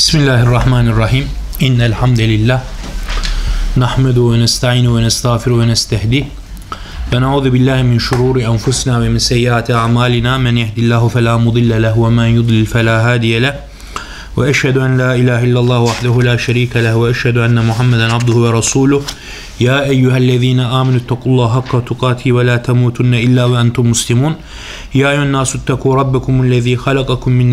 Bismillahirrahmanirrahim. İnnel hamdelellah nahmedu ve nestaînu ve nestağfiru ve nestehdi. Ve na'udzu billahi min şururi enfusina ve min seyyiati a'malina. Men yehdihillahu fela mudille lehu ve men yudlil fela hadiye lehu. Ve eşhedü en la ilahe illallah vahdehu la şerike lehu ve eşhedü enne Muhammeden abduhu ve resuluh. Ya eyyühellezine aminu tequllaha hakka tukatihi ve la temutunne illa ve entum muslimun. Ya eyyühen nasu teku rabbekumullezî halakakum min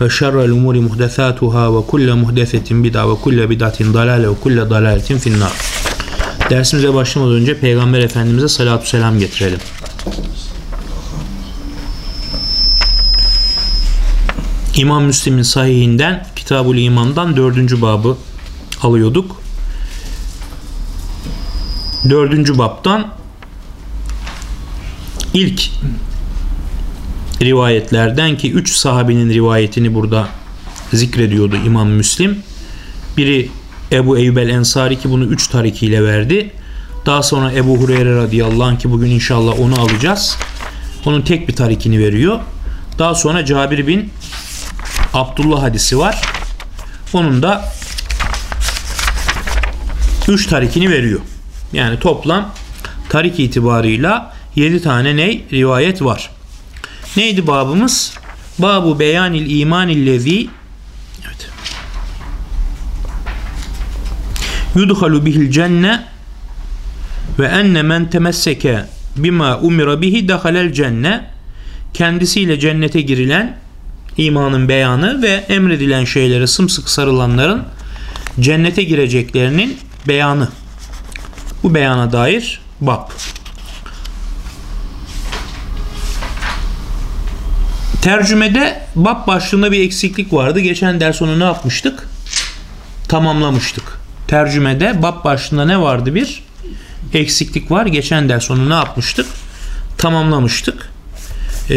ve şerrel umuri muhdesatuhâ ve kulle muhdesetin bid'a ve kulle bid'atin dalale ve kulle dalaletin finnar. Dersimize başlamadan önce Peygamber Efendimiz'e salatu selam getirelim. İmam Müslim'in sahihinden Kitabul İman'dan dördüncü babı alıyorduk. Dördüncü babtan ilk rivayetlerden ki üç sahabinin rivayetini burada zikrediyordu İmam Müslim. Biri Ebu Eyyub el Ensari ki bunu üç tarikiyle verdi. Daha sonra Ebu Hureyre radıyallahu anh ki bugün inşallah onu alacağız. Onun tek bir tarikini veriyor. Daha sonra Cabir bin Abdullah hadisi var. Onun da 3 tarikini veriyor. Yani toplam tarik itibarıyla 7 tane ney rivayet var. Neydi babımız? Babu beyanil imanillezi Evet. Yudhalu bihil cenne ve enne men temesseke bima umira bihi dahalel cenne kendisiyle cennete girilen imanın beyanı ve emredilen şeylere sımsıkı sarılanların cennete gireceklerinin beyanı. Bu beyana dair bab. Tercümede bab başlığında bir eksiklik vardı. Geçen ders onu ne yapmıştık? Tamamlamıştık. Tercümede bab başlığında ne vardı bir? Eksiklik var. Geçen ders onu ne yapmıştık? Tamamlamıştık. Ee,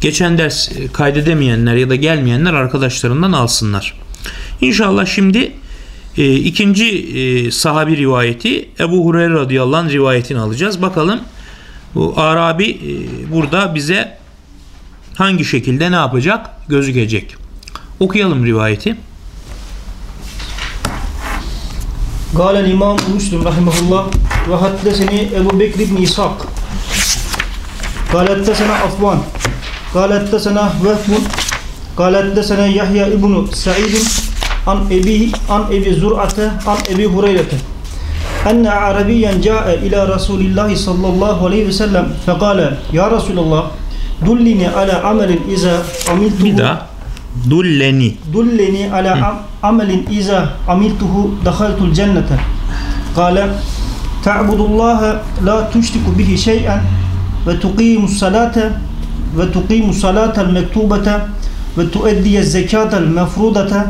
geçen ders kaydedemeyenler ya da gelmeyenler arkadaşlarından alsınlar. İnşallah şimdi e, ikinci e, sahabi rivayeti Ebu Hureyre radıyallahu anh rivayetini alacağız. Bakalım bu Arabi e, burada bize hangi şekilde ne yapacak gözükecek. Okuyalım rivayeti. قال الإمام مسلم رحمه الله وحدثني أبو بكر بن إسحاق قال حدثنا عفوان قال حدثنا وهب قال حدثنا يحيى ابن سعيد عن أبي عن أبي زرعة عن أبي هريرة أن عربيا جاء إلى رسول الله صلى الله عليه وسلم فقال يا رسول الله Dullini ala amelin iza amiltuhu. Bir daha. Dulleni. Dulleni ala am amelin iza amiltuhu dakhaltul cennete. Kale ta'budullaha la tuştiku bihi şey'en ve tuqimus salate ve tuqimus salatel mektubete ve tueddiye zekatel mefrudete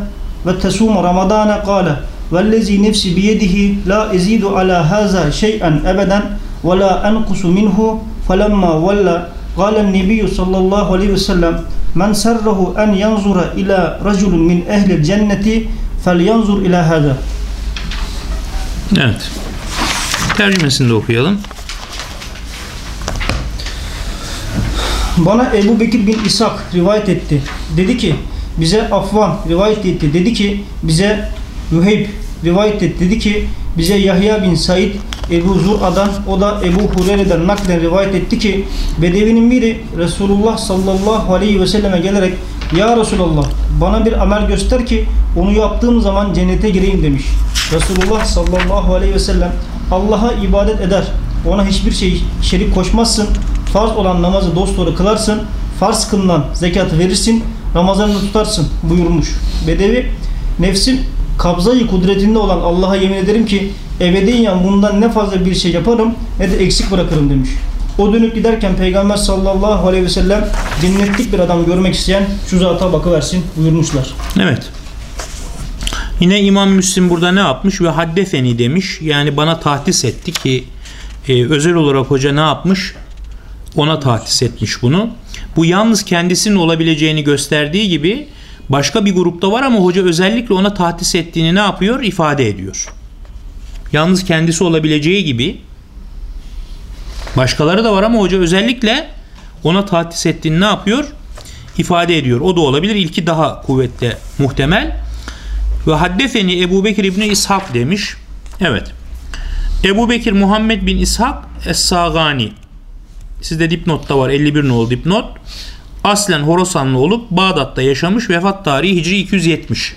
ve tesumu ramadana kale vellezi nefsi biyedihi la ezidu ala haza şey'en ebeden ve la enkusu minhu felemma vella قال النبي صلى الله عليه وسلم من سره أن ينظر إلى رجل من أهل الجنة فلينظر إلى هذا Evet. Tercümesini de okuyalım. Bana Ebu Bekir bin İshak rivayet etti. Dedi ki bize Afvan rivayet etti. Dedi ki bize Müheyb rivayet etti. Dedi ki bize Yahya bin Said Ebu Zur'a'dan o da Ebu Hureyre'den naklen rivayet etti ki Bedevinin biri Resulullah sallallahu aleyhi ve selleme gelerek Ya Resulallah bana bir amel göster ki onu yaptığım zaman cennete gireyim demiş. Resulullah sallallahu aleyhi ve sellem Allah'a ibadet eder. Ona hiçbir şey şerik koşmazsın. Farz olan namazı dosdoğru kılarsın. Farz kılınan zekatı verirsin. Ramazanını tutarsın buyurmuş. Bedevi nefsim kabzayı kudretinde olan Allah'a yemin ederim ki ebediyen bundan ne fazla bir şey yaparım ne de eksik bırakırım demiş. O dönüp giderken Peygamber sallallahu aleyhi ve sellem cennetlik bir adam görmek isteyen şu zata bakıversin buyurmuşlar. Evet. Yine İmam Müslim burada ne yapmış? Ve haddefeni demiş. Yani bana tahdis etti ki e, özel olarak hoca ne yapmış? Ona tahdis etmiş bunu. Bu yalnız kendisinin olabileceğini gösterdiği gibi başka bir grupta var ama hoca özellikle ona tahdis ettiğini ne yapıyor? İfade ediyor. Yalnız kendisi olabileceği gibi başkaları da var ama hoca özellikle ona tahdis ettiğini ne yapıyor? İfade ediyor. O da olabilir. İlki daha kuvvetli muhtemel. Ve haddefeni Ebu Bekir İbni İshak demiş. Evet. Ebu Bekir Muhammed bin İshak Es-Sagani. Sizde dipnotta var 51 nolu dipnot. Aslen Horasanlı olup Bağdat'ta yaşamış. Vefat tarihi Hicri 270.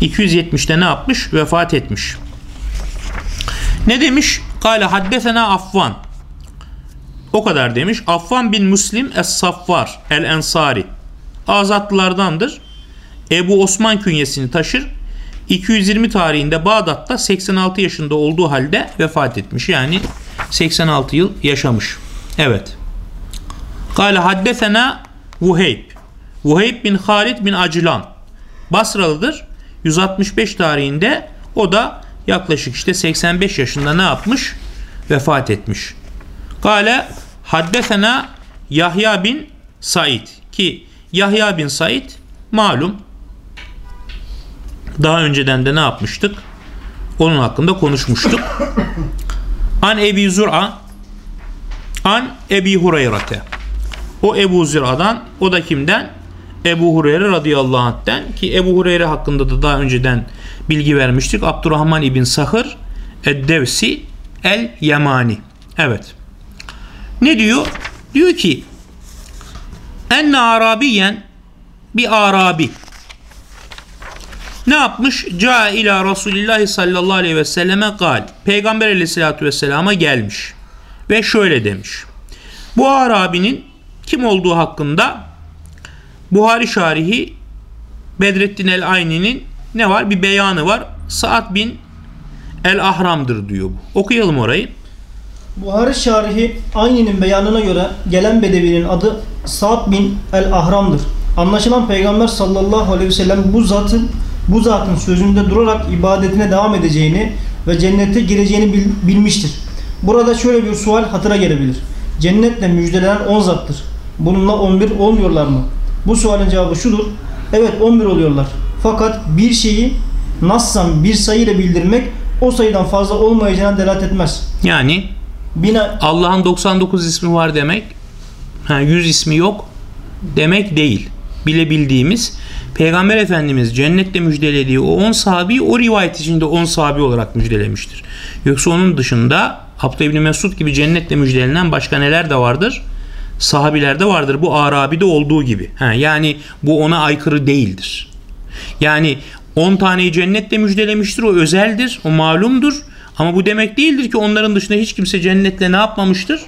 270'te ne yapmış? Vefat etmiş. Ne demiş? Kale haddesena Affan. O kadar demiş. Affan bin Müslim Es-Saffar El-Ensari. Azatlılardandır. Ebu Osman künyesini taşır. 220 tarihinde Bağdat'ta 86 yaşında olduğu halde vefat etmiş. Yani 86 yıl yaşamış. Evet. Kale haddesena Vuheyb. Vuheyb bin Halid bin Acılan. Basralıdır. 165 tarihinde o da yaklaşık işte 85 yaşında ne yapmış? Vefat etmiş. Kale haddesena Yahya bin Said ki Yahya bin Said malum daha önceden de ne yapmıştık? Onun hakkında konuşmuştuk. An Ebi Zur'a An Ebi Hureyre'te O Ebu Zur'a'dan o da kimden? Ebu Hureyre radıyallahu anh'ten ki Ebu Hureyre hakkında da daha önceden bilgi vermiştik. Abdurrahman ibn Sahır Eddevsi El Yemani. Evet. Ne diyor? Diyor ki enne arabiyen bir arabi ne yapmış? Ca ila Resulillah sallallahu aleyhi ve selleme gal. Peygamber aleyhissalatü vesselama gelmiş. Ve şöyle demiş. Bu Arabi'nin kim olduğu hakkında Buhari şarihi Bedrettin el Ayni'nin ne var? Bir beyanı var. Saat bin el Ahram'dır diyor bu. Okuyalım orayı. Buhari şarihi Ayni'nin beyanına göre gelen bedevinin adı Sa'd bin el Ahram'dır. Anlaşılan Peygamber sallallahu aleyhi ve sellem bu zatın bu zatın sözünde durarak ibadetine devam edeceğini ve cennete gireceğini bil, bilmiştir. Burada şöyle bir sual hatıra gelebilir. Cennetle müjdelenen 10 zattır. Bununla 11 olmuyorlar mı? Bu sualin cevabı şudur. Evet 11 oluyorlar. Fakat bir şeyi nassan bir sayı ile bildirmek o sayıdan fazla olmayacağına delalet etmez. Yani Bina Allah'ın 99 ismi var demek, ha, 100 ismi yok demek değil. Bilebildiğimiz Peygamber Efendimiz cennette müjdelediği o 10 sahabeyi o rivayet içinde 10 sahabi olarak müjdelemiştir. Yoksa onun dışında Abdullah İbni Mesud gibi cennetle müjdelenen başka neler de vardır? Sahabilerde vardır. Bu Arabi'de olduğu gibi. Ha, yani bu ona aykırı değildir. Yani 10 taneyi cennetle müjdelemiştir. O özeldir. O malumdur. Ama bu demek değildir ki onların dışında hiç kimse cennetle ne yapmamıştır?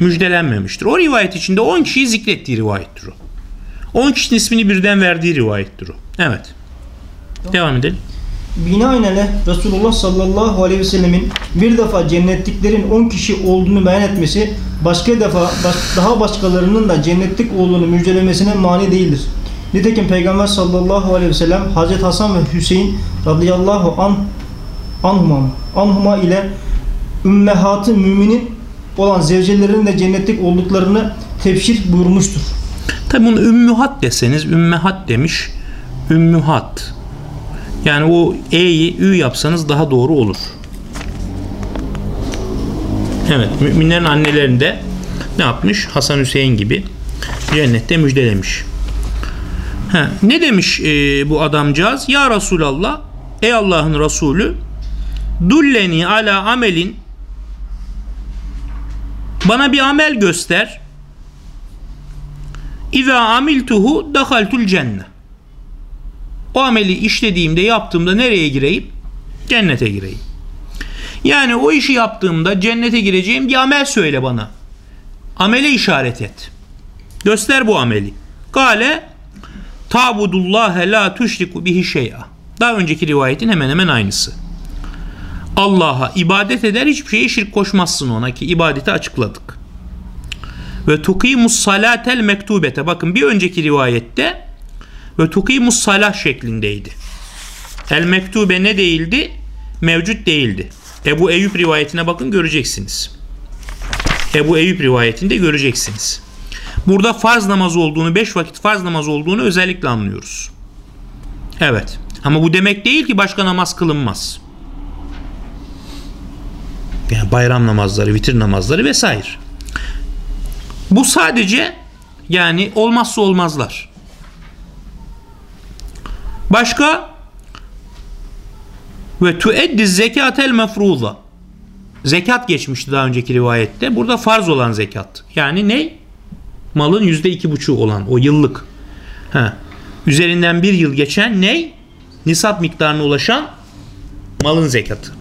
Müjdelenmemiştir. O rivayet içinde 10 kişiyi zikrettiği rivayettir o. 10 kişinin ismini birden verdiği rivayettir o. Evet. Devam edelim. Binaenaleyh Resulullah sallallahu aleyhi ve sellemin bir defa cennetliklerin 10 kişi olduğunu beyan etmesi başka defa daha başkalarının da cennetlik olduğunu müjdelemesine mani değildir. Nitekim Peygamber sallallahu aleyhi ve sellem Hazreti Hasan ve Hüseyin radıyallahu an anhuma, anhuma ile ümmehatı müminin olan zevcelerinin de cennetlik olduklarını tefsir buyurmuştur. Tabi bunu ümmühat deseniz ümmehat demiş. Ümmühat. Yani o e'yi ü yapsanız daha doğru olur. Evet müminlerin annelerinde ne yapmış? Hasan Hüseyin gibi cennette müjdelemiş. Ha, ne demiş e, bu adamcağız? Ya Resulallah ey Allah'ın Resulü dulleni ala amelin bana bir amel göster. İza amiltuhu dahaltul cenne. O ameli işlediğimde, yaptığımda nereye gireyim? Cennete gireyim. Yani o işi yaptığımda cennete gireceğim bir amel söyle bana. Amele işaret et. Göster bu ameli. Kale tabudullahe la tuşriku bihi şey'a. Daha önceki rivayetin hemen hemen aynısı. Allah'a ibadet eder hiçbir şeye şirk koşmazsın ona ki ibadeti açıkladık. Ve tukimus salatel mektubete. Bakın bir önceki rivayette ve tukimus salah şeklindeydi. El mektube ne değildi? Mevcut değildi. Ebu Eyüp rivayetine bakın göreceksiniz. Ebu Eyüp rivayetinde göreceksiniz. Burada farz namaz olduğunu, beş vakit farz namaz olduğunu özellikle anlıyoruz. Evet. Ama bu demek değil ki başka namaz kılınmaz. Yani bayram namazları, vitir namazları vesaire. Bu sadece yani olmazsa olmazlar. Başka ve tueddi zekatel mefruza. Zekat geçmişti daha önceki rivayette. Burada farz olan zekat. Yani ne? Malın yüzde iki buçuğu olan o yıllık. Ha. Üzerinden bir yıl geçen ne? Nisap miktarına ulaşan malın zekatı.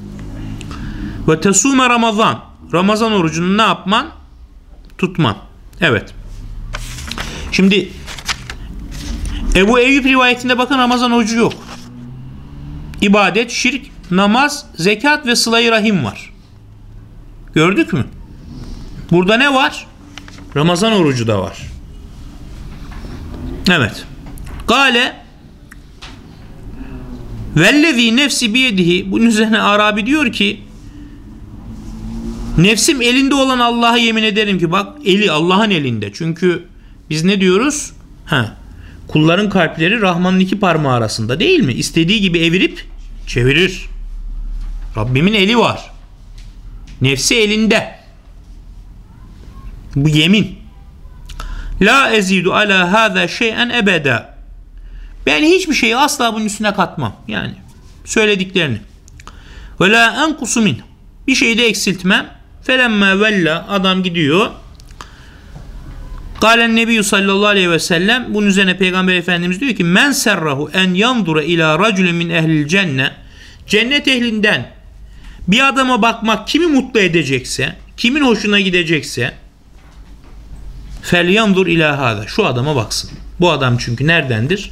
Ve tesume Ramazan. Ramazan orucunu ne yapman? Tutman. Evet. Şimdi Ebu Eyyub rivayetinde bakın Ramazan orucu yok. İbadet, şirk, namaz, zekat ve sıla rahim var. Gördük mü? Burada ne var? Ramazan orucu da var. Evet. Gale Vellezî nefsi biyedihi bunun üzerine Arabi diyor ki Nefsim elinde olan Allah'a yemin ederim ki bak eli Allah'ın elinde. Çünkü biz ne diyoruz? Ha, kulların kalpleri Rahman'ın iki parmağı arasında değil mi? İstediği gibi evirip çevirir. Rabbimin eli var. Nefsi elinde. Bu yemin. La ezidu ala hâzâ şey'en ebeda. Ben hiçbir şeyi asla bunun üstüne katmam. Yani söylediklerini. Ve la enkusu min. Bir şeyi de eksiltmem. Felemme vella adam gidiyor. Kalen Nebi sallallahu aleyhi ve sellem bunun üzerine Peygamber Efendimiz diyor ki men serrahu en yandura ila raculun min ehlil cenne cennet ehlinden bir adama bakmak kimi mutlu edecekse kimin hoşuna gidecekse fel yandur ila hada şu adama baksın. Bu adam çünkü neredendir?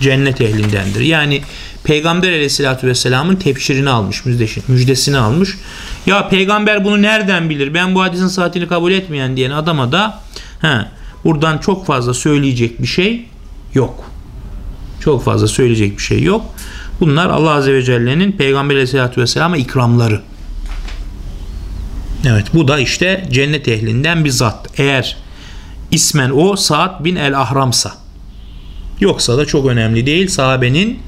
Cennet ehlindendir. Yani Peygamber aleyhissalatü vesselamın tepşirini almış, müjdesini almış. Ya peygamber bunu nereden bilir? Ben bu hadisin saatini kabul etmeyen diyen adama da he, buradan çok fazla söyleyecek bir şey yok. Çok fazla söyleyecek bir şey yok. Bunlar Allah Azze ve Celle'nin Peygamber aleyhissalatü vesselama ikramları. Evet bu da işte cennet ehlinden bir zat. Eğer ismen o Saad bin el Ahramsa. Yoksa da çok önemli değil. Sahabenin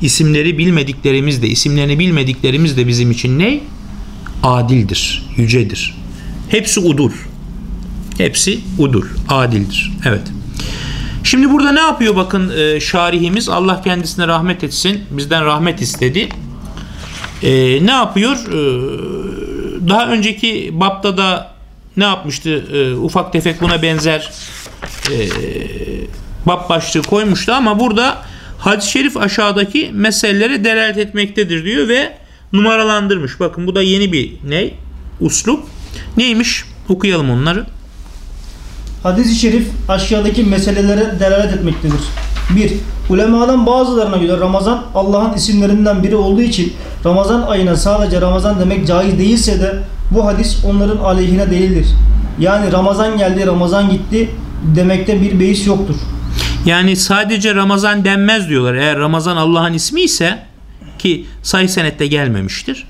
isimleri bilmediklerimiz de isimlerini bilmediklerimiz de bizim için ne? Adildir, yücedir. Hepsi udul. Hepsi udul, adildir. Evet. Şimdi burada ne yapıyor bakın e, şarihimiz Allah kendisine rahmet etsin. Bizden rahmet istedi. E, ne yapıyor? E, daha önceki bapta da ne yapmıştı? E, ufak tefek buna benzer e, bab başlığı koymuştu ama burada hadis-i şerif aşağıdaki meselelere delalet etmektedir diyor ve numaralandırmış. Bakın bu da yeni bir ne? Uslup. Neymiş? Okuyalım onları. Hadis-i şerif aşağıdaki meselelere delalet etmektedir. 1. Ulemadan bazılarına göre Ramazan Allah'ın isimlerinden biri olduğu için Ramazan ayına sadece Ramazan demek caiz değilse de bu hadis onların aleyhine değildir. Yani Ramazan geldi, Ramazan gitti demekte bir beis yoktur. Yani sadece Ramazan denmez diyorlar. Eğer Ramazan Allah'ın ismi ise ki sahih senette gelmemiştir.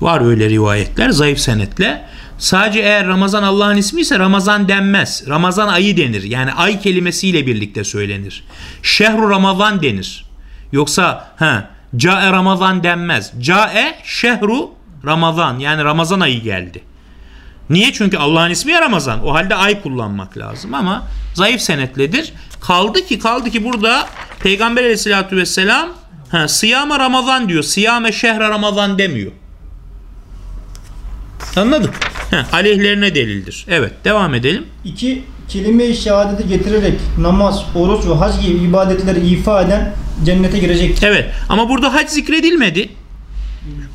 Var öyle rivayetler zayıf senetle. Sadece eğer Ramazan Allah'ın ismi ise Ramazan denmez. Ramazan ayı denir. Yani ay kelimesiyle birlikte söylenir. Şehru Ramazan denir. Yoksa ha Cae Ramazan denmez. Cae şehru Ramazan yani Ramazan ayı geldi. Niye? Çünkü Allah'ın ismi ya Ramazan. O halde ay kullanmak lazım ama zayıf senetledir. Kaldı ki kaldı ki burada Peygamber aleyhissalatü vesselam ha, sıyama Ramazan diyor. Sıyame şehre Ramazan demiyor. Anladık. Heh, aleyhlerine delildir. Evet devam edelim. 2. Kelime-i şehadeti getirerek namaz, oruç ve hac gibi ibadetleri ifa eden cennete girecektir. Evet ama burada hac zikredilmedi.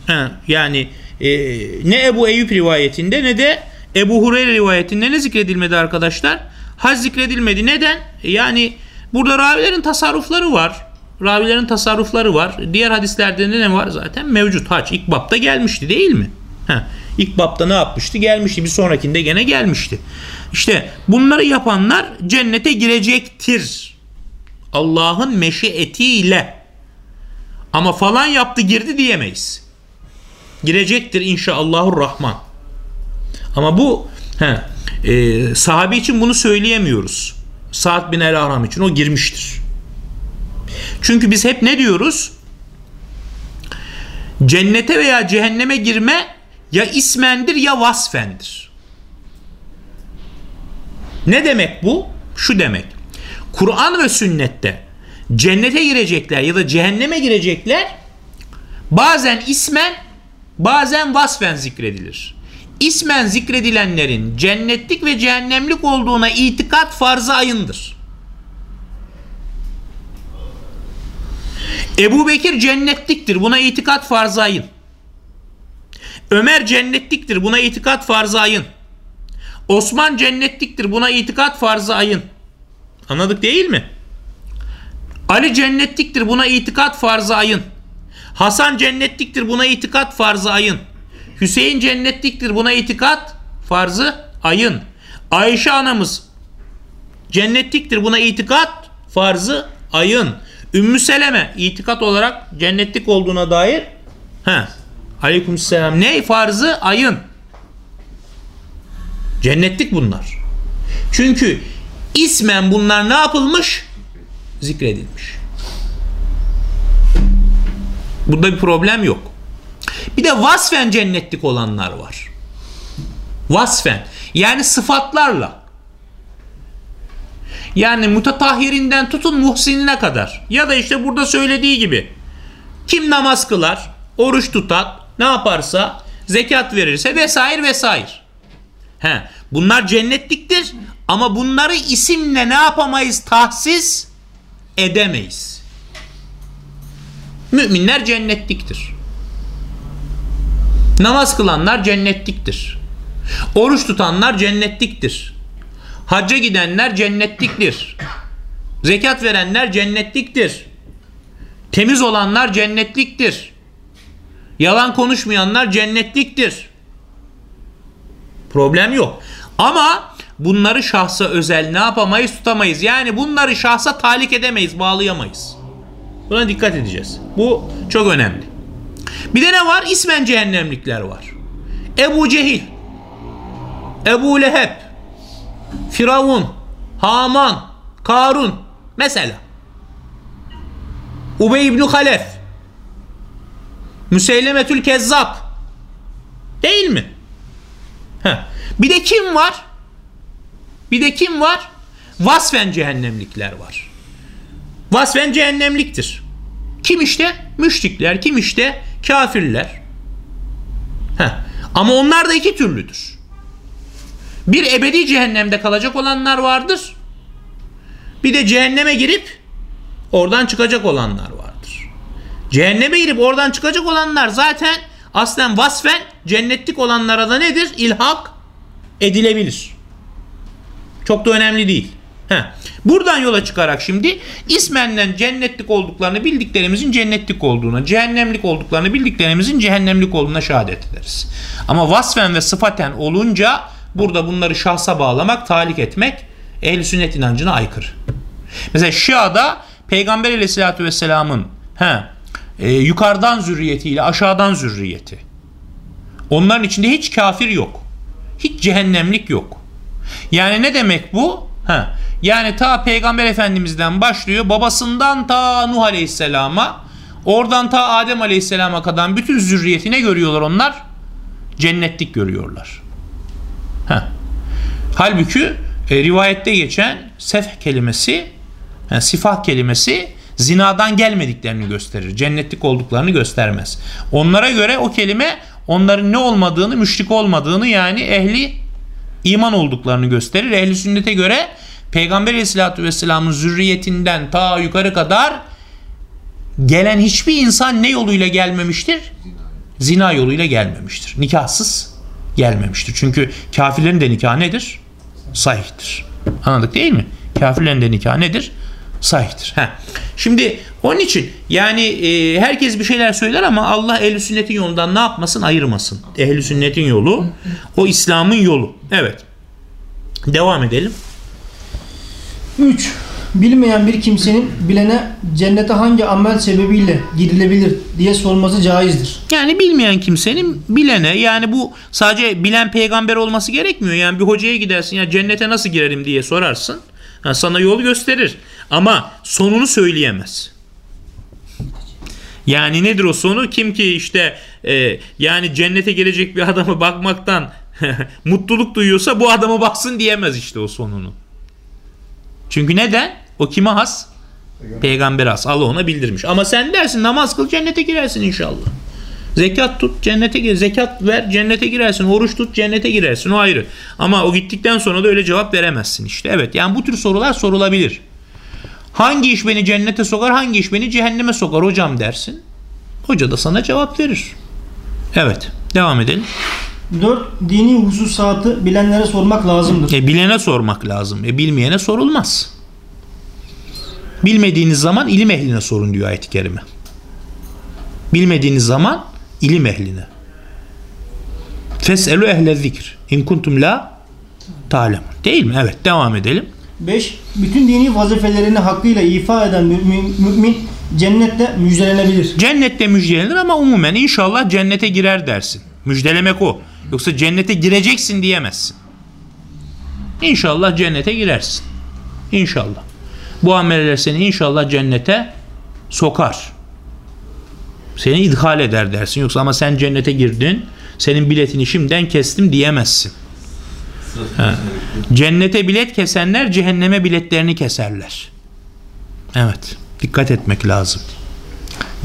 Ha, yani e, ne Ebu Eyüp rivayetinde ne de Ebu Hureyre rivayetinde ne zikredilmedi arkadaşlar? Hac zikredilmedi. Neden? Yani burada ravilerin tasarrufları var. Ravilerin tasarrufları var. Diğer hadislerde ne var zaten? Mevcut hac. ilk bapta gelmişti değil mi? Heh. İlk bapta ne yapmıştı? Gelmişti. Bir sonrakinde gene gelmişti. İşte bunları yapanlar cennete girecektir. Allah'ın meşiyetiyle. Ama falan yaptı girdi diyemeyiz. Girecektir inşallahur rahman. Ama bu he, e, sahabe için bunu söyleyemiyoruz. Sa'd bin el Ahram için o girmiştir. Çünkü biz hep ne diyoruz? Cennete veya cehenneme girme ya ismendir ya vasfendir. Ne demek bu? Şu demek. Kur'an ve sünnette cennete girecekler ya da cehenneme girecekler bazen ismen bazen vasfen zikredilir. İsmen zikredilenlerin cennetlik ve cehennemlik olduğuna itikat farzı ayındır. Ebu Bekir cennetliktir buna itikat farzı ayın. Ömer cennetliktir buna itikat farzı ayın. Osman cennetliktir buna itikat farzı ayın. Anladık değil mi? Ali cennetliktir buna itikat farzı ayın. Hasan cennetliktir buna itikat farzı ayın. Hüseyin cennetliktir buna itikat farzı ayın. Ayşe anamız cennetliktir buna itikat farzı ayın. Ümmü Seleme itikat olarak cennetlik olduğuna dair he, aleykümselam ne farzı ayın. Cennetlik bunlar. Çünkü ismen bunlar ne yapılmış? Zikredilmiş. Burada bir problem yok. Bir de vasfen cennetlik olanlar var. Vasfen. Yani sıfatlarla. Yani mutatahhirinden tutun muhsinine kadar. Ya da işte burada söylediği gibi. Kim namaz kılar, oruç tutar, ne yaparsa, zekat verirse vesaire vesaire. He, bunlar cennetliktir ama bunları isimle ne yapamayız tahsis edemeyiz. Müminler cennetliktir. Namaz kılanlar cennetliktir. Oruç tutanlar cennetliktir. Hacca gidenler cennetliktir. Zekat verenler cennetliktir. Temiz olanlar cennetliktir. Yalan konuşmayanlar cennetliktir. Problem yok. Ama bunları şahsa özel ne yapamayız tutamayız. Yani bunları şahsa talik edemeyiz, bağlayamayız. Buna dikkat edeceğiz. Bu çok önemli. Bir de ne var? İsmen cehennemlikler var. Ebu Cehil, Ebu Leheb, Firavun, Haman, Karun mesela. Ubey ibn Halef, Müseylemetül Kezzab değil mi? Heh. Bir de kim var? Bir de kim var? Vasfen cehennemlikler var. Vasfen cehennemliktir. Kim işte? Müşrikler. Kim işte? Kafirler. Heh. Ama onlar da iki türlüdür. Bir ebedi cehennemde kalacak olanlar vardır. Bir de cehenneme girip oradan çıkacak olanlar. Cehenneme girip oradan çıkacak olanlar zaten aslen vasfen cennetlik olanlara da nedir? İlhak edilebilir. Çok da önemli değil. Heh. Buradan yola çıkarak şimdi ismenden cennetlik olduklarını bildiklerimizin cennetlik olduğuna, cehennemlik olduklarını bildiklerimizin cehennemlik olduğuna şehadet ederiz. Ama vasfen ve sıfaten olunca burada bunları şahsa bağlamak, talik etmek ehl sünnet inancına aykırı. Mesela Şia'da Peygamber aleyhissalatü vesselamın he, e, yukarıdan zürriyetiyle aşağıdan zürriyeti. Onların içinde hiç kafir yok. Hiç cehennemlik yok. Yani ne demek bu? Ha. Yani ta Peygamber Efendimiz'den başlıyor. Babasından ta Nuh Aleyhisselam'a oradan ta Adem Aleyhisselam'a kadar bütün zürriyetine görüyorlar onlar. Cennetlik görüyorlar. Ha. Halbuki e, rivayette geçen sef kelimesi yani sifah kelimesi zinadan gelmediklerini gösterir. Cennetlik olduklarını göstermez. Onlara göre o kelime onların ne olmadığını, müşrik olmadığını yani ehli iman olduklarını gösterir. Ehli sünnete göre Peygamber aleyhissalatü vesselamın zürriyetinden ta yukarı kadar gelen hiçbir insan ne yoluyla gelmemiştir? Zina yoluyla gelmemiştir. Nikahsız gelmemiştir. Çünkü kafirlerin de nikahı nedir? Sahihtir. Anladık değil mi? Kafirlerin de nikahı nedir? Sahihtir. Heh. Şimdi onun için yani e, herkes bir şeyler söyler ama Allah ehl sünnetin yolundan ne yapmasın? Ayırmasın. Ehl sünnetin yolu o İslam'ın yolu. Evet. Devam edelim. 3. Bilmeyen bir kimsenin bilene cennete hangi amel sebebiyle girilebilir diye sorması caizdir. Yani bilmeyen kimsenin bilene yani bu sadece bilen peygamber olması gerekmiyor. Yani bir hocaya gidersin ya cennete nasıl girerim diye sorarsın. Ha, sana yol gösterir ama sonunu söyleyemez. Yani nedir o sonu? Kim ki işte e, yani cennete gelecek bir adama bakmaktan mutluluk duyuyorsa bu adama baksın diyemez işte o sonunu. Çünkü neden? O kime has? Peygamber has. Allah ona bildirmiş. Ama sen dersin namaz kıl cennete girersin inşallah. Zekat tut cennete gir. Zekat ver cennete girersin. Oruç tut cennete girersin. O ayrı. Ama o gittikten sonra da öyle cevap veremezsin işte. Evet yani bu tür sorular sorulabilir. Hangi iş beni cennete sokar hangi iş beni cehenneme sokar hocam dersin. Hoca da sana cevap verir. Evet devam edelim. 4. Dini hususatı bilenlere sormak lazımdır. E, bilene sormak lazım. E, bilmeyene sorulmaz. Bilmediğiniz zaman ilim ehline sorun diyor ayet-i kerime. Bilmediğiniz zaman ilim ehline. Feselu ehle zikr. İn kuntum la ta'lemun. Değil mi? Evet devam edelim. 5. Bütün dini vazifelerini hakkıyla ifa eden mümin, mümin cennette müjdelenebilir. Cennette müjdelenir ama umumen inşallah cennete girer dersin. Müjdelemek o. Yoksa cennete gireceksin diyemezsin. İnşallah cennete girersin. İnşallah. Bu ameller seni inşallah cennete sokar. Seni idhal eder dersin. Yoksa ama sen cennete girdin. Senin biletini şimdiden kestim diyemezsin. Ha. Cennete bilet kesenler cehenneme biletlerini keserler. Evet. Dikkat etmek lazım.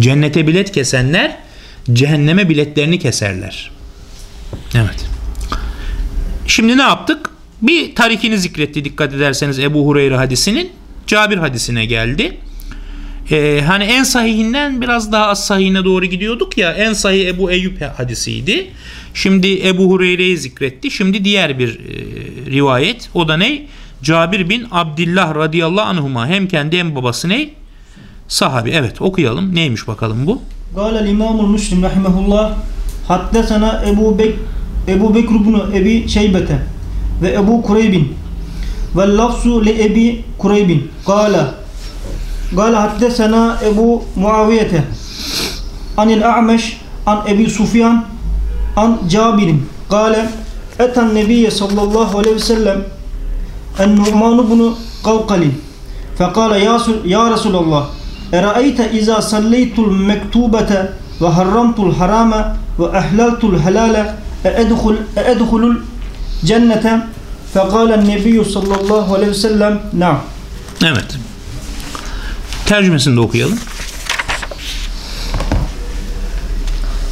Cennete bilet kesenler cehenneme biletlerini keserler. Evet. Şimdi ne yaptık? Bir tarikini zikretti dikkat ederseniz Ebu Hureyre hadisinin. Cabir hadisine geldi. Ee, hani en sahihinden biraz daha az sahihine doğru gidiyorduk ya. En sahih Ebu Eyyub hadisiydi. Şimdi Ebu Hureyre'yi zikretti. Şimdi diğer bir e, rivayet. O da ne? Cabir bin Abdullah radıyallahu anhuma. Hem kendi hem babası ne? Sahabi. Evet okuyalım. Neymiş bakalım bu? Gâlel İmamul Müslim rahimehullah haddesena Ebu, Bek Ebu Bekr ibn Ebi Şeybete ve Ebu Kureybin ve lafzu li Ebi Kureybin Gâle Muaviyete anil A'meş an Ebi Sufyan an Cabirin Gâle eten Nebiye sallallahu aleyhi ve sellem en Nu'manu bunu Kavkalin fekâle ya, ya Resulallah Eraeyte izâ salleytul mektubete ve harramtul harame ve ehlaltul helale eedhul eedhulul cennete fekâlen nebiyyü sallallahu aleyhi ve sellem na'am. Evet. Tercümesini de okuyalım.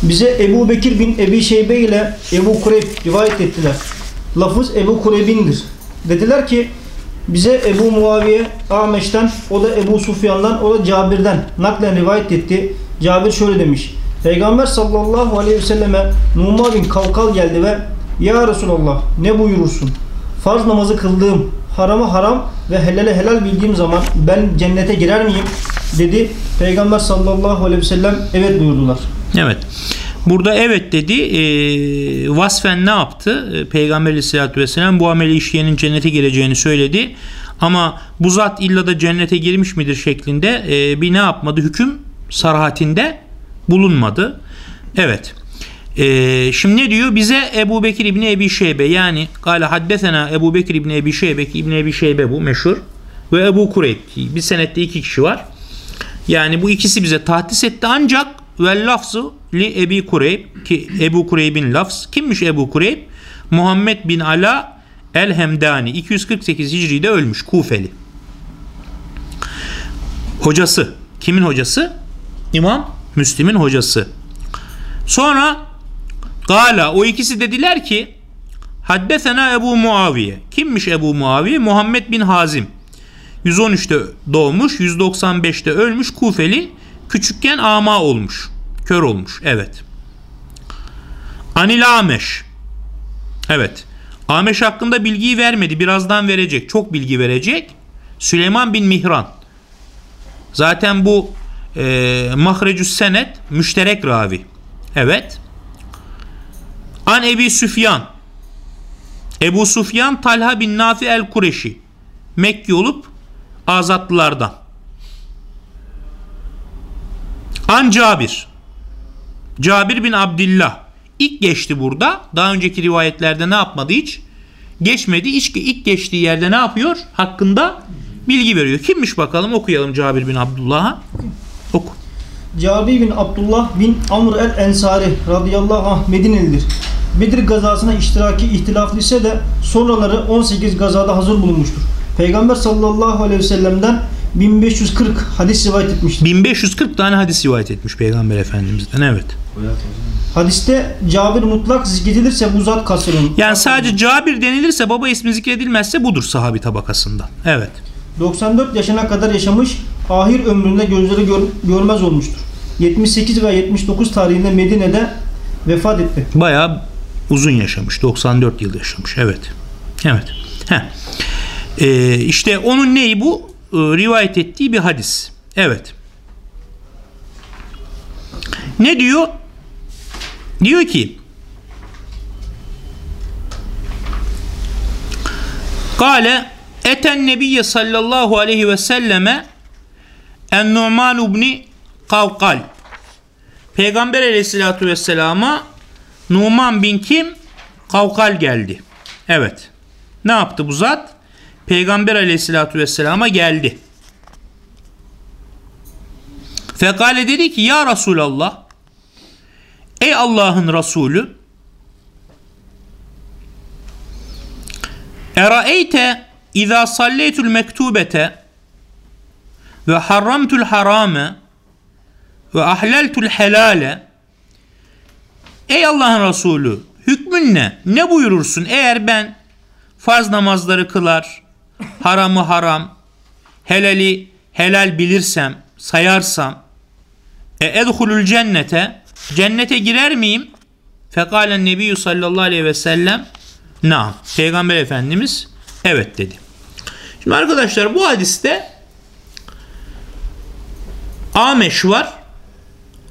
Bize Ebu Bekir bin Ebi Şeybe ile Ebu Kureyb rivayet ettiler. Lafız Ebu Kureyb'indir. Dediler ki bize Ebu Muaviye Ameş'ten, o da Ebu Sufyan'dan, o da Cabir'den naklen rivayet etti. Cabir şöyle demiş. Peygamber sallallahu aleyhi ve selleme Numan bin Kavkal geldi ve Ya Resulallah ne buyurursun? Farz namazı kıldığım, haramı haram ve helale helal bildiğim zaman ben cennete girer miyim? Dedi. Peygamber sallallahu aleyhi ve sellem evet buyurdular. Evet. Burada evet dedi. E, vasfen ne yaptı? E, Peygamber aleyhissalatü vesselam bu ameli işleyenin cennete gireceğini söyledi. Ama bu zat illa da cennete girmiş midir şeklinde e, bir ne yapmadı? Hüküm sarahatinde bulunmadı. Evet. Ee, şimdi ne diyor? Bize Ebu Bekir İbni Ebi Şeybe yani gale haddesena Ebu Bekir İbni Ebi Şeybe ki İbni Ebi Şeybe bu meşhur ve Ebu Kureyb bir senette iki kişi var. Yani bu ikisi bize tahdis etti ancak ve lafzı li Ebi Kureyb ki Ebu Kureyb'in lafz kimmiş Ebu Kureyb? Muhammed bin Ala El Hemdani 248 Hicri'de ölmüş Kufeli. Hocası. Kimin hocası? İmam Müslim'in hocası. Sonra Gala o ikisi dediler ki Haddesena Ebu Muaviye. Kimmiş Ebu Muaviye? Muhammed bin Hazim. 113'te doğmuş, 195'te ölmüş Kufeli. Küçükken ama olmuş. Kör olmuş. Evet. Anil Ameş. Evet. Ameş hakkında bilgiyi vermedi. Birazdan verecek. Çok bilgi verecek. Süleyman bin Mihran. Zaten bu e, mahrecüs senet müşterek ravi. Evet. An Ebi Süfyan. Ebu Süfyan Talha bin Nafi el Kureşi. Mekki olup azatlılardan. An Cabir. Cabir bin Abdillah. İlk geçti burada. Daha önceki rivayetlerde ne yapmadı hiç? Geçmedi. İlk, ilk geçtiği yerde ne yapıyor? Hakkında bilgi veriyor. Kimmiş bakalım okuyalım Cabir bin Abdullah'a. Oku. Cabir bin Abdullah bin Amr el Ensari radıyallahu anh Medinelidir. Bedir gazasına iştiraki ihtilaflı ise de sonraları 18 gazada hazır bulunmuştur. Peygamber sallallahu aleyhi ve sellem'den 1540 hadis rivayet etmiştir. 1540 tane hadis rivayet etmiş Peygamber Efendimiz'den evet. Hadiste Cabir mutlak zikredilirse bu zat kasırın. Yani sadece Cabir denilirse baba ismi zikredilmezse budur sahabi tabakasından. Evet. 94 yaşına kadar yaşamış, ahir ömründe gözleri gör- görmez olmuştur. 78 ve 79 tarihinde Medine'de vefat etti. Bayağı uzun yaşamış. 94 yıl yaşamış. Evet. Evet. Heh. Ee, işte onun neyi bu? Ee, rivayet ettiği bir hadis. Evet. Ne diyor? Diyor ki Kale eten nebiyye sallallahu aleyhi ve selleme en Nu'man ibni Kavkal Peygamber aleyhissalatü vesselama Numan bin kim? Kavkal geldi. Evet. Ne yaptı bu zat? Peygamber aleyhissalatü vesselama geldi. Fekale dedi ki ya Resulallah Ey Allah'ın Resulü Eraeyte İza salleytul mektubete ve harramtul harame ve ahleltul helale Ey Allah'ın Resulü hükmün ne? Ne buyurursun eğer ben farz namazları kılar, haramı haram, helali helal bilirsem, sayarsam e edhulul cennete cennete girer miyim? Fekalen nebiyyü sallallahu aleyhi ve sellem naam. Peygamber Efendimiz evet dedi. Şimdi arkadaşlar bu hadiste Ameş var.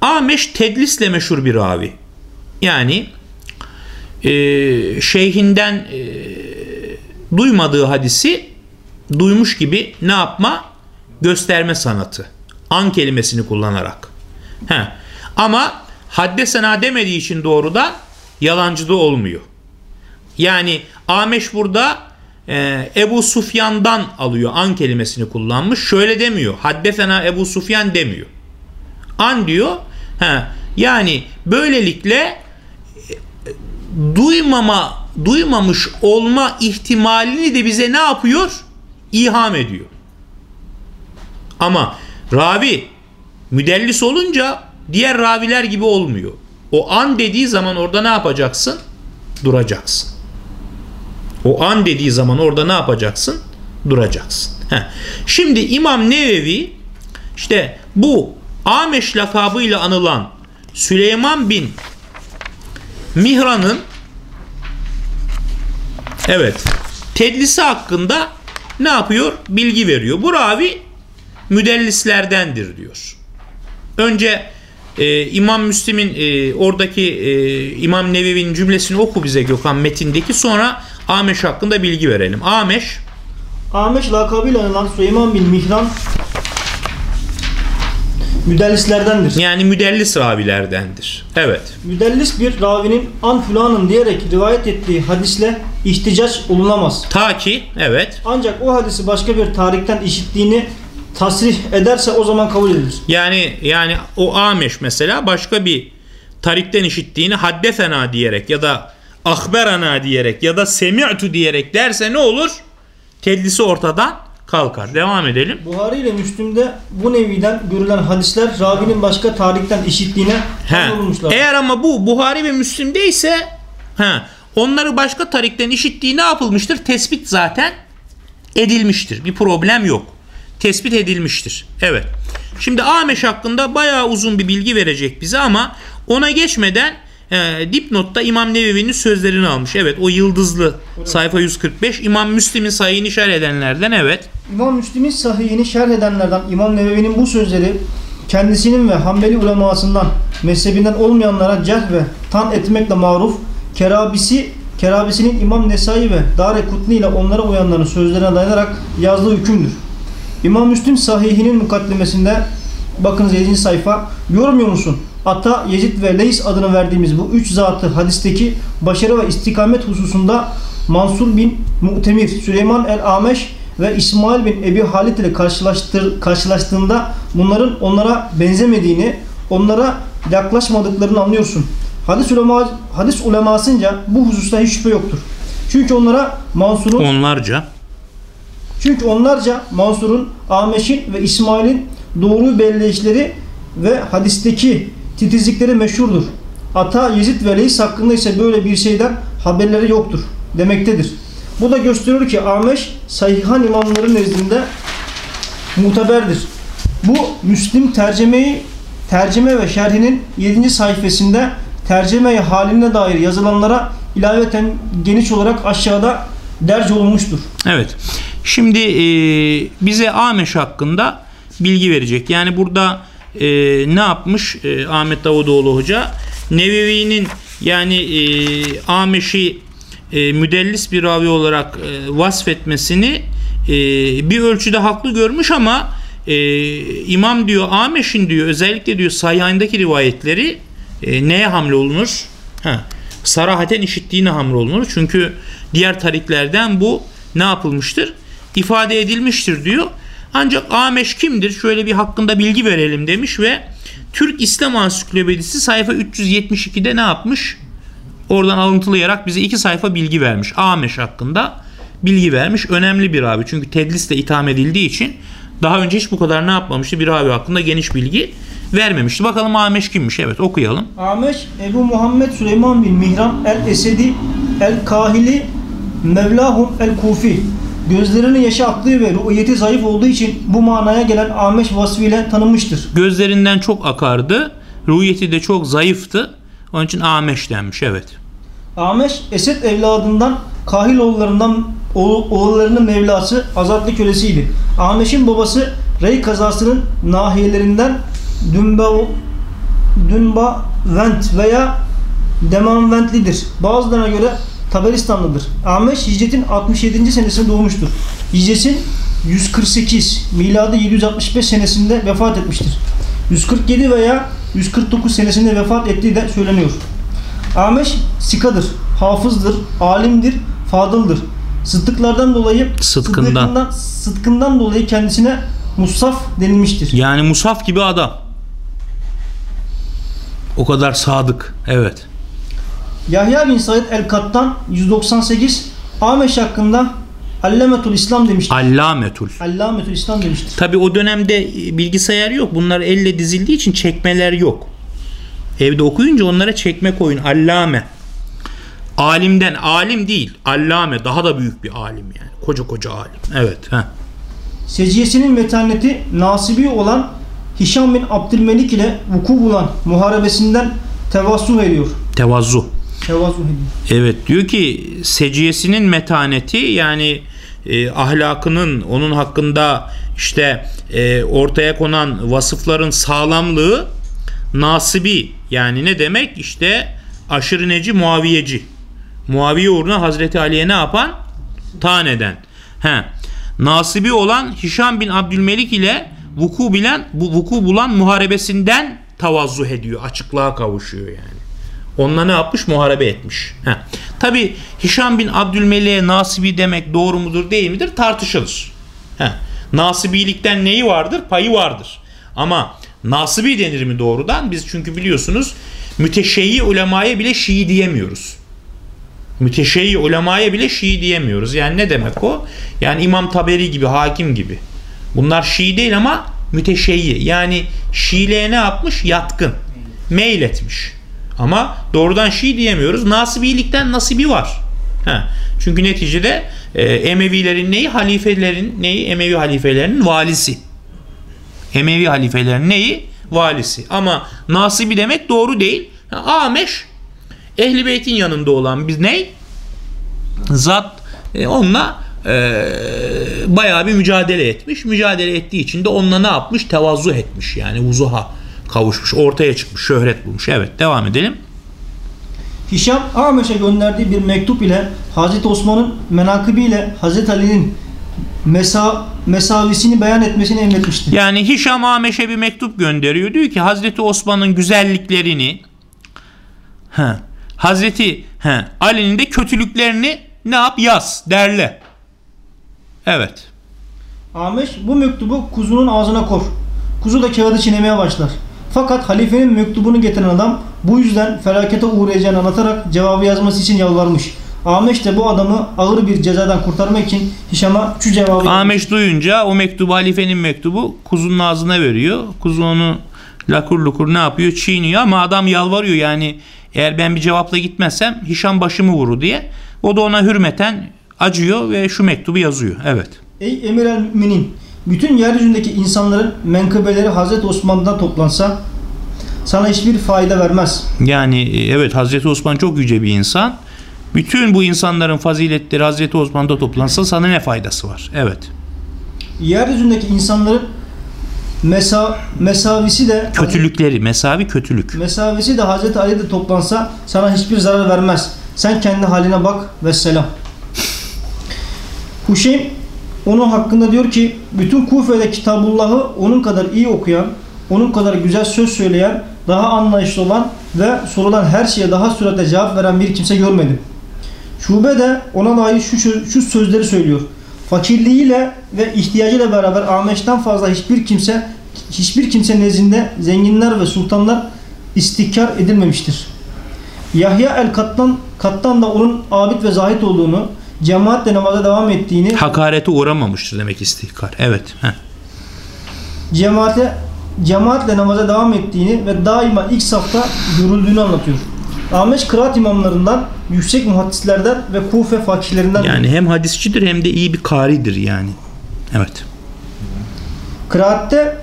Ameş tedlisle meşhur bir ravi. Yani e, şeyhinden e, duymadığı hadisi duymuş gibi ne yapma? Gösterme sanatı. An kelimesini kullanarak. He. Ama haddesena demediği için doğrudan yalancı da olmuyor. Yani Ameş burada e, Ebu Sufyan'dan alıyor. An kelimesini kullanmış. Şöyle demiyor. Haddesena Ebu Sufyan demiyor. An diyor. He. Yani böylelikle duymama duymamış olma ihtimalini de bize ne yapıyor? İham ediyor. Ama ravi müdellis olunca diğer raviler gibi olmuyor. O an dediği zaman orada ne yapacaksın? Duracaksın. O an dediği zaman orada ne yapacaksın? Duracaksın. Heh. Şimdi İmam Nevevi işte bu Ameş lakabıyla anılan Süleyman bin Mihran'ın evet tedlisi hakkında ne yapıyor? Bilgi veriyor. Bu ravi müdellislerdendir diyor. Önce e, İmam Müslim'in e, oradaki e, İmam Nevevi'nin cümlesini oku bize Gökhan metindeki sonra Ameş hakkında bilgi verelim. Ameş Ameş lakabıyla anılan Süleyman bin Mihran müdellislerdendir. yani müdellis ravilerdendir. Evet. Müdellis bir ravinin an fulanın diyerek rivayet ettiği hadisle ihticaç olunamaz. Ta ki evet Ancak o hadisi başka bir tarikten işittiğini tasrih ederse o zaman kabul edilir. Yani yani o Ameş mesela başka bir tarikten işittiğini haddefena diyerek ya da ahberana diyerek ya da semi'tu diyerek derse ne olur? Tedlisi ortadan kalkar. Devam edelim. Buhari ile Müslim'de bu neviden görülen hadisler ravinin başka tarikten işittiğine olmuşlar. Eğer ama bu Buhari ve Müslim'de ise he, onları başka tarikten işittiği ne yapılmıştır? Tespit zaten edilmiştir. Bir problem yok. Tespit edilmiştir. Evet. Şimdi Ameş hakkında bayağı uzun bir bilgi verecek bize ama ona geçmeden e, dipnotta İmam Nevevi'nin sözlerini almış. Evet o yıldızlı sayfa 145 İmam Müslim'in sayını şerh edenlerden evet. İmam Müslim'in sahihini şerh edenlerden İmam Nevevi'nin bu sözleri kendisinin ve Hanbeli ulemasından mezhebinden olmayanlara cerh ve tan etmekle maruf Kerabisi Kerabisi'nin İmam Nesai ve Dare Kutni ile onlara uyanların sözlerine dayanarak yazdığı hükümdür. İmam Müslim sahihinin mukaddimesinde bakınız 7. sayfa yormuyor musun? Ata, Yezid ve Leys adını verdiğimiz bu üç zatı hadisteki başarı ve istikamet hususunda Mansur bin Mu'temir, Süleyman el-Ameş ve İsmail bin Ebi Halit ile karşılaştır, karşılaştığında bunların onlara benzemediğini, onlara yaklaşmadıklarını anlıyorsun. Hadis, ulema, hadis ulemasınca bu hususta hiç şüphe yoktur. Çünkü onlara Mansur'un Onlarca. çünkü onlarca Mansur'un, Ameş'in ve İsmail'in doğru belleyişleri ve hadisteki titizlikleri meşhurdur. Ata, Yezid ve Leys hakkında ise böyle bir şeyden haberleri yoktur demektedir. Bu da gösteriyor ki Ameş sahihan imamların nezdinde muteberdir. Bu Müslim tercemeyi tercüme ve şerhinin 7. sayfasında tercüme haline dair yazılanlara ilaveten geniş olarak aşağıda derc olunmuştur. Evet. Şimdi e, bize Ameş hakkında bilgi verecek. Yani burada e, ne yapmış e, Ahmet Davutoğlu Hoca? Nevevi'nin yani e, Ameş'i e, müdellis bir ravi olarak e, vasfetmesini e, bir ölçüde haklı görmüş ama e, İmam diyor Ameş'in diyor özellikle diyor sayhandaki rivayetleri e, neye hamle olunur? Ha, sarahaten işittiğine hamle olunur. Çünkü diğer tariklerden bu ne yapılmıştır? ifade edilmiştir diyor. Ancak Ameş kimdir? Şöyle bir hakkında bilgi verelim demiş ve Türk İslam Ansiklopedisi sayfa 372'de ne yapmış? Oradan alıntılayarak bize iki sayfa bilgi vermiş. Ameş hakkında bilgi vermiş. Önemli bir abi. Çünkü tedlisle itham edildiği için daha önce hiç bu kadar ne yapmamıştı? Bir abi hakkında geniş bilgi vermemişti. Bakalım Ameş kimmiş? Evet okuyalım. Ameş Ebu Muhammed Süleyman bin Mihran el-Esedi el-Kahili Mevlahum el-Kufi Gözlerinin yaşı aktığı ve ruhiyeti zayıf olduğu için bu manaya gelen Ameş vasfıyla tanınmıştır. Gözlerinden çok akardı. Ruhiyeti de çok zayıftı. Onun için Ameş denmiş. Evet. Ameş Esed evladından Kahil oğullarından oğul, oğullarının Mevlası azatlı kölesiydi. Ameş'in babası Rey kazasının nahiyelerinden Dünba, Dünba Vent veya Demanventlidir. Bazılarına göre Taberistanlıdır. Ameş hicretin 67. senesinde doğmuştur. Hicretin 148, miladi 765 senesinde vefat etmiştir. 147 veya 149 senesinde vefat ettiği de söyleniyor. Ameş sikadır, hafızdır, alimdir, fadıldır. Sıddıklardan dolayı Sıdkından. sıddıkından, sıdkından dolayı kendisine Musaf denilmiştir. Yani Musaf gibi adam. O kadar sadık. Evet. Yahya bin Said el-Kattan 198 Ameş hakkında Allemetul İslam demiştir. Allametül. Allametül İslam demiştir. Tabi o dönemde bilgisayar yok. Bunlar elle dizildiği için çekmeler yok. Evde okuyunca onlara çekme koyun. Allame. Alimden. Alim değil. Allame. Daha da büyük bir alim yani. Koca koca alim. Evet. Heh. Seciyesinin metaneti nasibi olan Hişam bin Abdülmelik ile vuku bulan muharebesinden tevassuh ediyor. Tevazu. Tevassuh ediyor. Evet diyor ki seciyesinin metaneti yani e, ahlakının onun hakkında işte e, ortaya konan vasıfların sağlamlığı nasibi yani ne demek işte aşırı neci muaviyeci Muaviye uğruna Hazreti Ali'ye ne yapan? Taneden. He. Nasibi olan Hişam bin Abdülmelik ile vuku bilen bu vuku bulan muharebesinden tavazzuh ediyor. Açıklığa kavuşuyor yani. Onunla ne yapmış? Muharebe etmiş. Heh. Tabi Hişam bin Abdülmelik'e nasibi demek doğru mudur değil midir tartışılır. Heh. Nasibilikten neyi vardır? Payı vardır. Ama nasibi denir mi doğrudan? Biz çünkü biliyorsunuz müteşeyyi ulemaya bile Şii diyemiyoruz. Müteşeyyi ulemaya bile Şii diyemiyoruz. Yani ne demek o? Yani İmam Taberi gibi, hakim gibi. Bunlar Şii değil ama müteşeyyi. Yani Şiiliğe ne yapmış? Yatkın. Meyletmiş. Ama doğrudan Şii diyemiyoruz. Nasibilikten nasibi var. Ha. Çünkü neticede e, Emevilerin neyi? Halifelerin neyi? Emevi halifelerinin valisi. Emevi halifelerin neyi? Valisi. Ama nasibi demek doğru değil. Ha, Ameş Ehli Beyt'in yanında olan biz ne? Zat e, onunla e, bayağı bir mücadele etmiş. Mücadele ettiği için de onunla ne yapmış? Tevazu etmiş. Yani vuzuha kavuşmuş. Ortaya çıkmış. Şöhret bulmuş. Evet devam edelim. Hişam Ameş'e gönderdiği bir mektup ile Hazreti Osman'ın menakıbi ile Hazreti Ali'nin mesa, mesavisini beyan etmesini emretmiştir. Yani Hişam Ameş'e bir mektup gönderiyor. Diyor ki Hazreti Osman'ın güzelliklerini he, Hazreti he, Ali'nin de kötülüklerini ne yap yaz derle. Evet. Ameş bu mektubu kuzunun ağzına kor. Kuzu da kağıdı çiğnemeye başlar. Fakat halifenin mektubunu getiren adam bu yüzden felakete uğrayacağını anlatarak cevabı yazması için yalvarmış. Ameş de bu adamı ağır bir cezadan kurtarmak için Hişam'a şu cevabı. Ameş duyunca o mektubu halifenin mektubu kuzunun ağzına veriyor. Kuzu onu lakur lukur ne yapıyor? Çiğniyor ama adam yalvarıyor yani eğer ben bir cevapla gitmezsem Hişam başımı vurur diye. O da ona hürmeten acıyor ve şu mektubu yazıyor. Evet. Ey emir el müminin bütün yeryüzündeki insanların menkıbeleri Hazreti Osman'dan toplansa sana hiçbir fayda vermez. Yani e, evet Hazreti Osman çok yüce bir insan. Bütün bu insanların faziletleri Hazreti Osman'da toplansa sana ne faydası var? Evet. Yeryüzündeki insanların mesa, mesavisi de Kötülükleri, mesavi kötülük. mesavisi de Hazreti Ali'de toplansa sana hiçbir zarar vermez. Sen kendi haline bak ve selam. Huşeym onun hakkında diyor ki bütün Kufe'de Kitabullah'ı onun kadar iyi okuyan, onun kadar güzel söz söyleyen, daha anlayışlı olan ve sorulan her şeye daha süratle cevap veren bir kimse görmedim. Şube de ona dair şu, şu sözleri söylüyor. Fakirliğiyle ve ihtiyacıyla beraber Ahmeş'ten fazla hiçbir kimse hiçbir kimse nezdinde zenginler ve sultanlar istikrar edilmemiştir. Yahya el-Kattan Kattan da onun abid ve zahit olduğunu, cemaatle namaza devam ettiğini, Hakarete uğramamıştır demek istihkar. Evet. Heh. cemaate cemaatle namaza devam ettiğini ve daima ilk safta görüldüğünü anlatıyor. Ahmeş kıraat imamlarından, yüksek muhaddislerden ve Kufe fakirlerinden Yani hem hadisçidir hem de iyi bir karidir yani. Evet. Kıraatte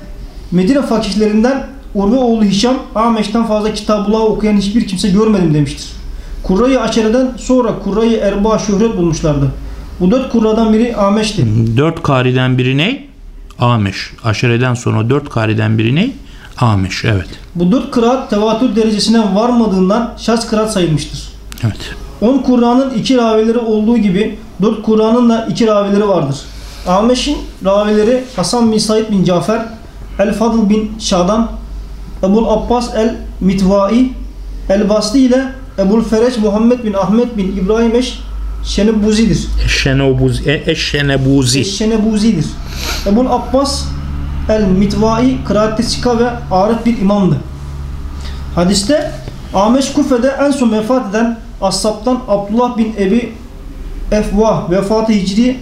Medine fakihlerinden Urve oğlu Hişam Ahmeş'ten fazla kitabullah okuyan hiçbir kimse görmedim demiştir. Kurrayı Açere'den sonra Kurrayı Erba şöhret bulmuşlardı. Bu dört kurradan biri Ahmeş'ti. Dört kariden biri ne? Ameş. Aşereden sonra dört kariden biri ne? Ameş. Evet. Bu dört kıraat tevatür derecesine varmadığından şaz kıraat sayılmıştır. Evet. On Kur'an'ın iki ravileri olduğu gibi dört Kur'an'ın da iki ravileri vardır. Ahmeş'in ravileri Hasan bin Said bin Cafer, El-Fadıl bin Şadan, Ebul Abbas el-Mitvai, El-Basri ile Ebul Fereç Muhammed bin Ahmet bin İbrahim Eş Şenebuzi'dir. Eşşenebuzi. e- Eşşenebuzi. Eşşenebuzi'dir. Ebul Abbas el-Mitvai kıraatte sika ve arif bir imamdı. Hadiste Ameş Kufe'de en son vefat eden Ashab'tan Abdullah bin Ebi Efvah vefatı hicri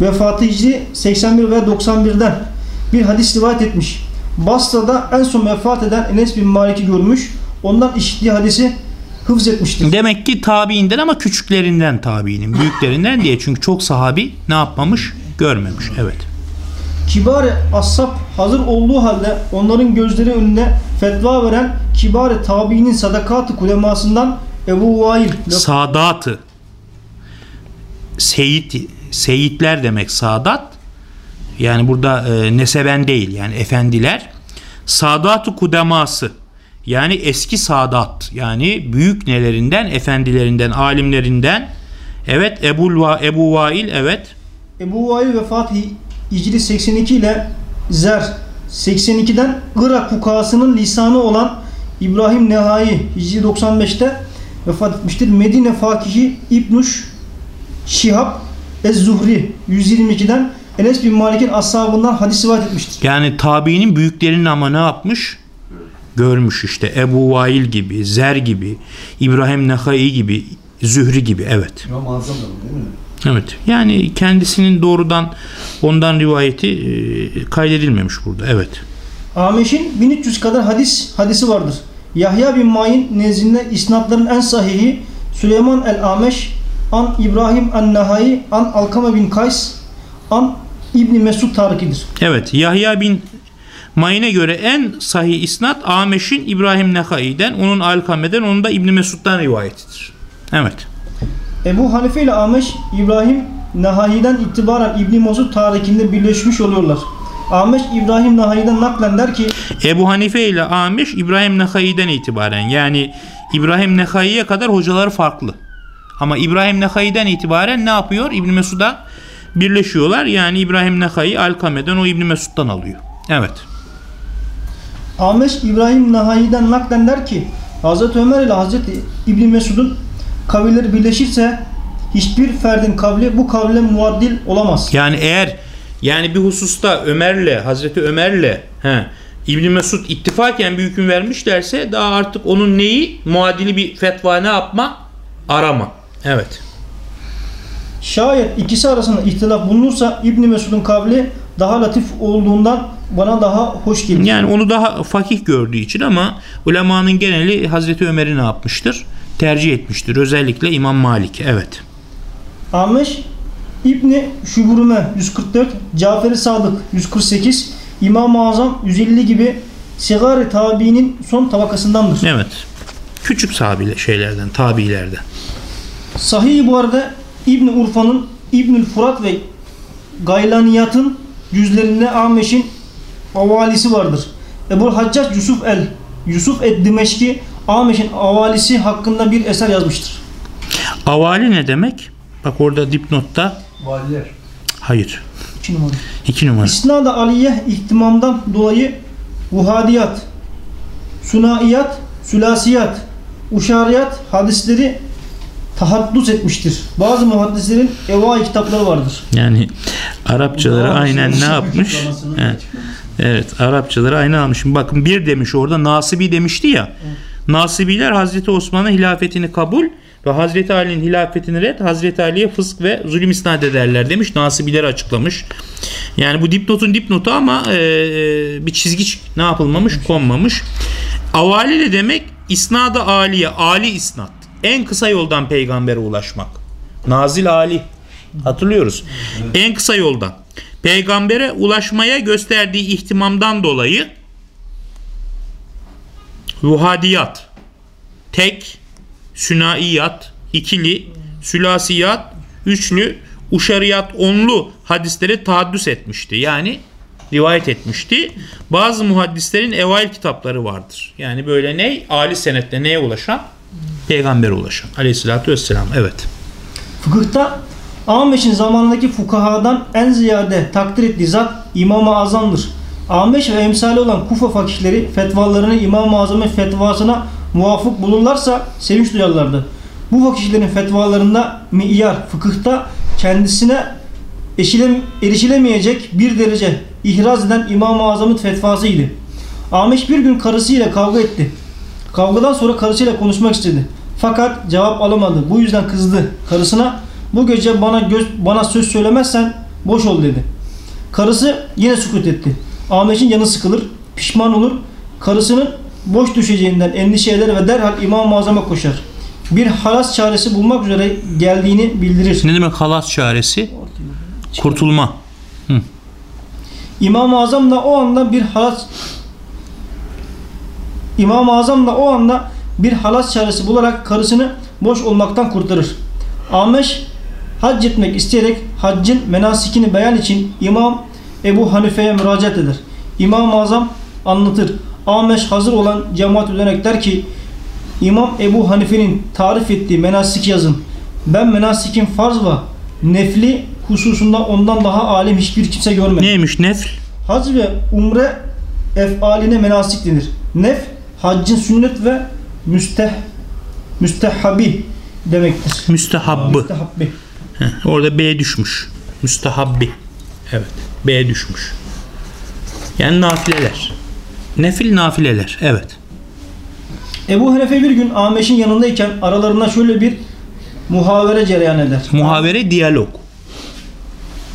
vefatı hicri 81 ve 91'den bir hadis rivayet etmiş. Basra'da en son vefat eden Enes bin Malik'i görmüş. Ondan işittiği hadisi hıfz etmiştir. Demek ki tabiinden ama küçüklerinden tabiinin. Büyüklerinden diye. Çünkü çok sahabi ne yapmamış? Görmemiş. Evet. Kibari ashab hazır olduğu halde onların gözleri önüne fetva veren kibari tabiinin sadakatı kulemasından Ebu Vail Sadatı. Seyit, seyitler demek sadat. Yani burada e, neseben değil yani efendiler. Sadatı kudeması. Yani eski sadat. Yani büyük nelerinden, efendilerinden, alimlerinden. Evet Ebu, Va, Ebu Vail evet. Ebu Vail vefat hi- Hicri 82 ile Zer 82'den Irak fukahasının lisanı olan İbrahim Nehai Hicri 95'te vefat etmiştir. Medine Fakihi İbnuş Şihab Ez-Zuhri 122'den Enes bin Malik'in ashabından hadis rivayet etmiştir. Yani tabiinin büyüklerinin ama ne yapmış? Görmüş işte Ebu Vail gibi, Zer gibi, İbrahim Nehai gibi, Zühri gibi evet. İmam Azam da değil mi? Evet. Yani kendisinin doğrudan ondan rivayeti e, kaydedilmemiş burada. Evet. Ameş'in 1300 kadar hadis hadisi vardır. Yahya bin Ma'in nezdinde isnatların en sahihi Süleyman el-Ameş an İbrahim en-Nahai an Alkama bin Kays an İbni Mesud Tariki'dir. Evet. Yahya bin Mayin'e göre en sahih isnat Ameş'in İbrahim Nehai'den, onun Alkame'den, onun da İbni Mesud'dan rivayetidir. Evet. Ebu Hanife ile Ameş İbrahim Nahai'den itibaren İbni Mesud Tariki'nde birleşmiş oluyorlar. Ameş İbrahim Nahai'den naklen der ki Ebu Hanife ile Ameş İbrahim Nehai'den itibaren yani İbrahim Nehai'ye kadar hocaları farklı. Ama İbrahim Nehai'den itibaren ne yapıyor? İbn Mesud'a birleşiyorlar. Yani İbrahim Nehai Alkame'den o İbni Mesud'dan alıyor. Evet. Ameş İbrahim Nahai'den naklen der ki Hazreti Ömer ile Hazreti İbni Mesud'un kavilleri birleşirse hiçbir ferdin kavli bu kavle muaddil olamaz. Yani eğer yani bir hususta Ömer'le Hazreti Ömer'le he, İbn Mesud ittifaken bir hüküm vermişlerse daha artık onun neyi muadili bir fetva ne yapma? Arama. Evet. Şayet ikisi arasında ihtilaf bulunursa İbni Mesud'un kavli daha latif olduğundan bana daha hoş gelir. Yani onu daha fakih gördüğü için ama ulemanın geneli Hazreti Ömer'i ne yapmıştır? Tercih etmiştir. Özellikle İmam Malik. Evet. Ameş İbni Şuburme 144, Cafer-i Sadık 148, İmam-ı Azam 150 gibi Sigari tabiinin son tabakasındandır. Evet. Küçük sahabi şeylerden, tabiilerden. Sahih bu arada İbni Urfa'nın İbnül Furat ve Gaylaniyat'ın yüzlerinde Ameş'in avalisi vardır. Ebu Haccac Yusuf el Yusuf et Dimeşki Ameş'in avalisi hakkında bir eser yazmıştır. Avali ne demek? Bak orada dipnotta. Valiler. Hayır. İki numara. İki numara. İsnad-ı Aliye ihtimamdan dolayı vuhadiyat, sunaiyat, sülasiyat, uşariyat hadisleri tahaddüs etmiştir. Bazı muhaddislerin evai kitapları vardır. Yani Arapçaları aynen ne yapmış? Evet. Evet Arapçaları aynı almış. Bakın bir demiş orada Nasibi demişti ya. Nasibiler Hazreti Osman'ın hilafetini kabul ve Hazreti Ali'nin hilafetini red, Hazreti Ali'ye fısk ve zulüm isnat ederler demiş. Nasibileri açıklamış. Yani bu dipnotun dipnotu ama e, e, bir çizgi ne yapılmamış? Konmamış. Avali ne demek? İsnad-ı aliye, ali isnat. En kısa yoldan peygambere ulaşmak. Nazil ali. Hatırlıyoruz. En kısa yoldan. Peygambere ulaşmaya gösterdiği ihtimamdan dolayı ruhadiyat, tek, sünaiyat, ikili, sülasiyat, üçlü, uşariyat, onlu hadisleri tahaddüs etmişti. Yani rivayet etmişti. Bazı muhaddislerin evail kitapları vardır. Yani böyle ne? Ali senette neye ulaşan? Peygambere ulaşan. Aleyhissalatü vesselam. Evet. Fıkıhta Ameş'in zamanındaki fukahadan en ziyade takdir ettiği zat İmam-ı Azam'dır. Ameş ve emsali olan Kufa fakihleri fetvalarını İmam-ı Azam'ın fetvasına muvafık bulurlarsa sevinç duyarlardı. Bu fakihlerin fetvalarında miyar fıkıhta kendisine eşilem, erişilemeyecek bir derece ihraz eden İmam-ı Azam'ın fetvasıydı. Ameş bir gün karısıyla kavga etti. Kavgadan sonra karısıyla konuşmak istedi. Fakat cevap alamadı. Bu yüzden kızdı. Karısına bu gece bana göz bana söz söylemezsen boş ol dedi. Karısı yine sükut etti. Ahmet'in yanı sıkılır, pişman olur. Karısının boş düşeceğinden endişe eder ve derhal İmam-ı Azam'a koşar. Bir halas çaresi bulmak üzere geldiğini bildirir. Ne demek halas çaresi? Kurtulma. İmam-ı Azam da o anda bir halas İmam-ı Azam da o anda bir halas çaresi bularak karısını boş olmaktan kurtarır. Ameş hac etmek isteyerek haccın menasikini beyan için İmam Ebu Hanife'ye müracaat eder. İmam-ı Azam anlatır. Ameş hazır olan cemaat dönerek der ki İmam Ebu Hanife'nin tarif ettiği menasik yazın. Ben menasikin farz ve nefli hususunda ondan daha alim hiçbir kimse görmedim. Neymiş nefl? Hac ve umre efaline menasik denir. Nef, haccın sünnet ve müsteh, müstehabi demektir. Müstehabbı. Müstehabbi. Heh, Orada B düşmüş. Müstehabbi. Evet. B düşmüş. Yani nafileler. Nefil nafileler. Evet. Ebu Hanife bir gün Ameş'in yanındayken aralarında şöyle bir muhavere cereyan eder. Muhavere diyalog.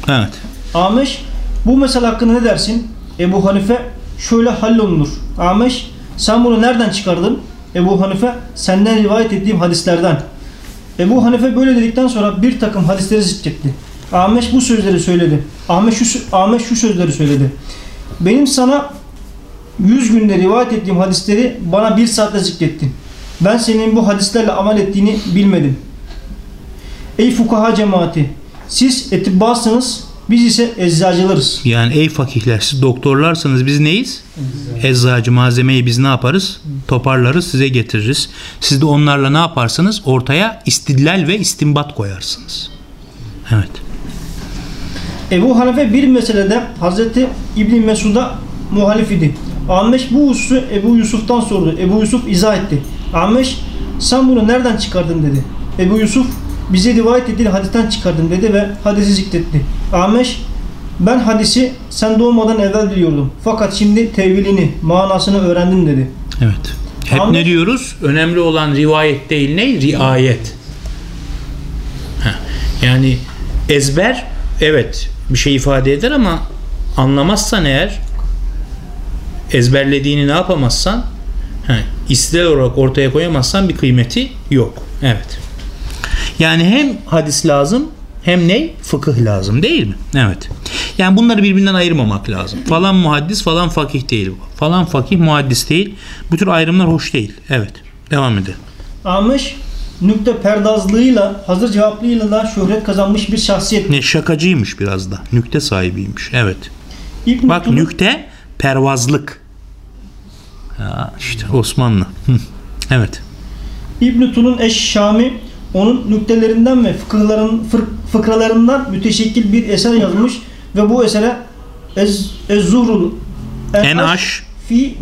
Evet. Ameş bu mesele hakkında ne dersin? Ebu Hanife şöyle hallolunur. Ameş sen bunu nereden çıkardın? Ebu Hanife senden rivayet ettiğim hadislerden. Ebu Hanife böyle dedikten sonra bir takım hadisleri zikretti. Ameş bu sözleri söyledi. Ameş şu, Ameş şu sözleri söyledi. Benim sana 100 günde rivayet ettiğim hadisleri bana bir saatte zikrettin. Ben senin bu hadislerle amel ettiğini bilmedim. Ey fukaha cemaati! Siz etibbasınız, biz ise eczacılarız. Yani ey fakihler siz doktorlarsanız biz neyiz? Eczacı malzemeyi biz ne yaparız? Toparlarız size getiririz. Siz de onlarla ne yaparsınız? Ortaya istidlal ve istimbat koyarsınız. Evet. Ebu Hanife bir meselede Hazreti İbni Mesud'a muhalif idi. Ahmeş bu hususu Ebu Yusuf'tan sordu. Ebu Yusuf izah etti. Ahmeş sen bunu nereden çıkardın dedi. Ebu Yusuf bize rivayet edilen hadisten çıkardım dedi ve hadisi zikretti. Ahmeş ben hadisi sen doğmadan evvel biliyordum. Fakat şimdi tevilini, manasını öğrendim dedi. Evet. Hep Ahmet- ne diyoruz? Önemli olan rivayet değil ne? Riayet. Heh. Yani ezber evet bir şey ifade eder ama anlamazsan eğer ezberlediğini ne yapamazsan he, istilal olarak ortaya koyamazsan bir kıymeti yok. Evet. Yani hem hadis lazım hem ne? Fıkıh lazım değil mi? Evet. Yani bunları birbirinden ayırmamak lazım. Falan muhaddis falan fakih değil. Falan fakih muhaddis değil. Bu tür ayrımlar hoş değil. Evet. Devam edelim. Ahmeş nükte perdazlığıyla, hazır cevaplığıyla da şöhret kazanmış bir şahsiyet. Ne şakacıymış biraz da. Nükte sahibiymiş. Evet. İbn Bak Tulun- nükte pervazlık. Ya işte Osmanlı. Evet. İbn Tulun Eş-Şami onun nüktelerinden ve fıkıhların, fıkralarından müteşekkil bir eser yazmış ve bu esere Ez, Ez-Zuhrul Enaş fi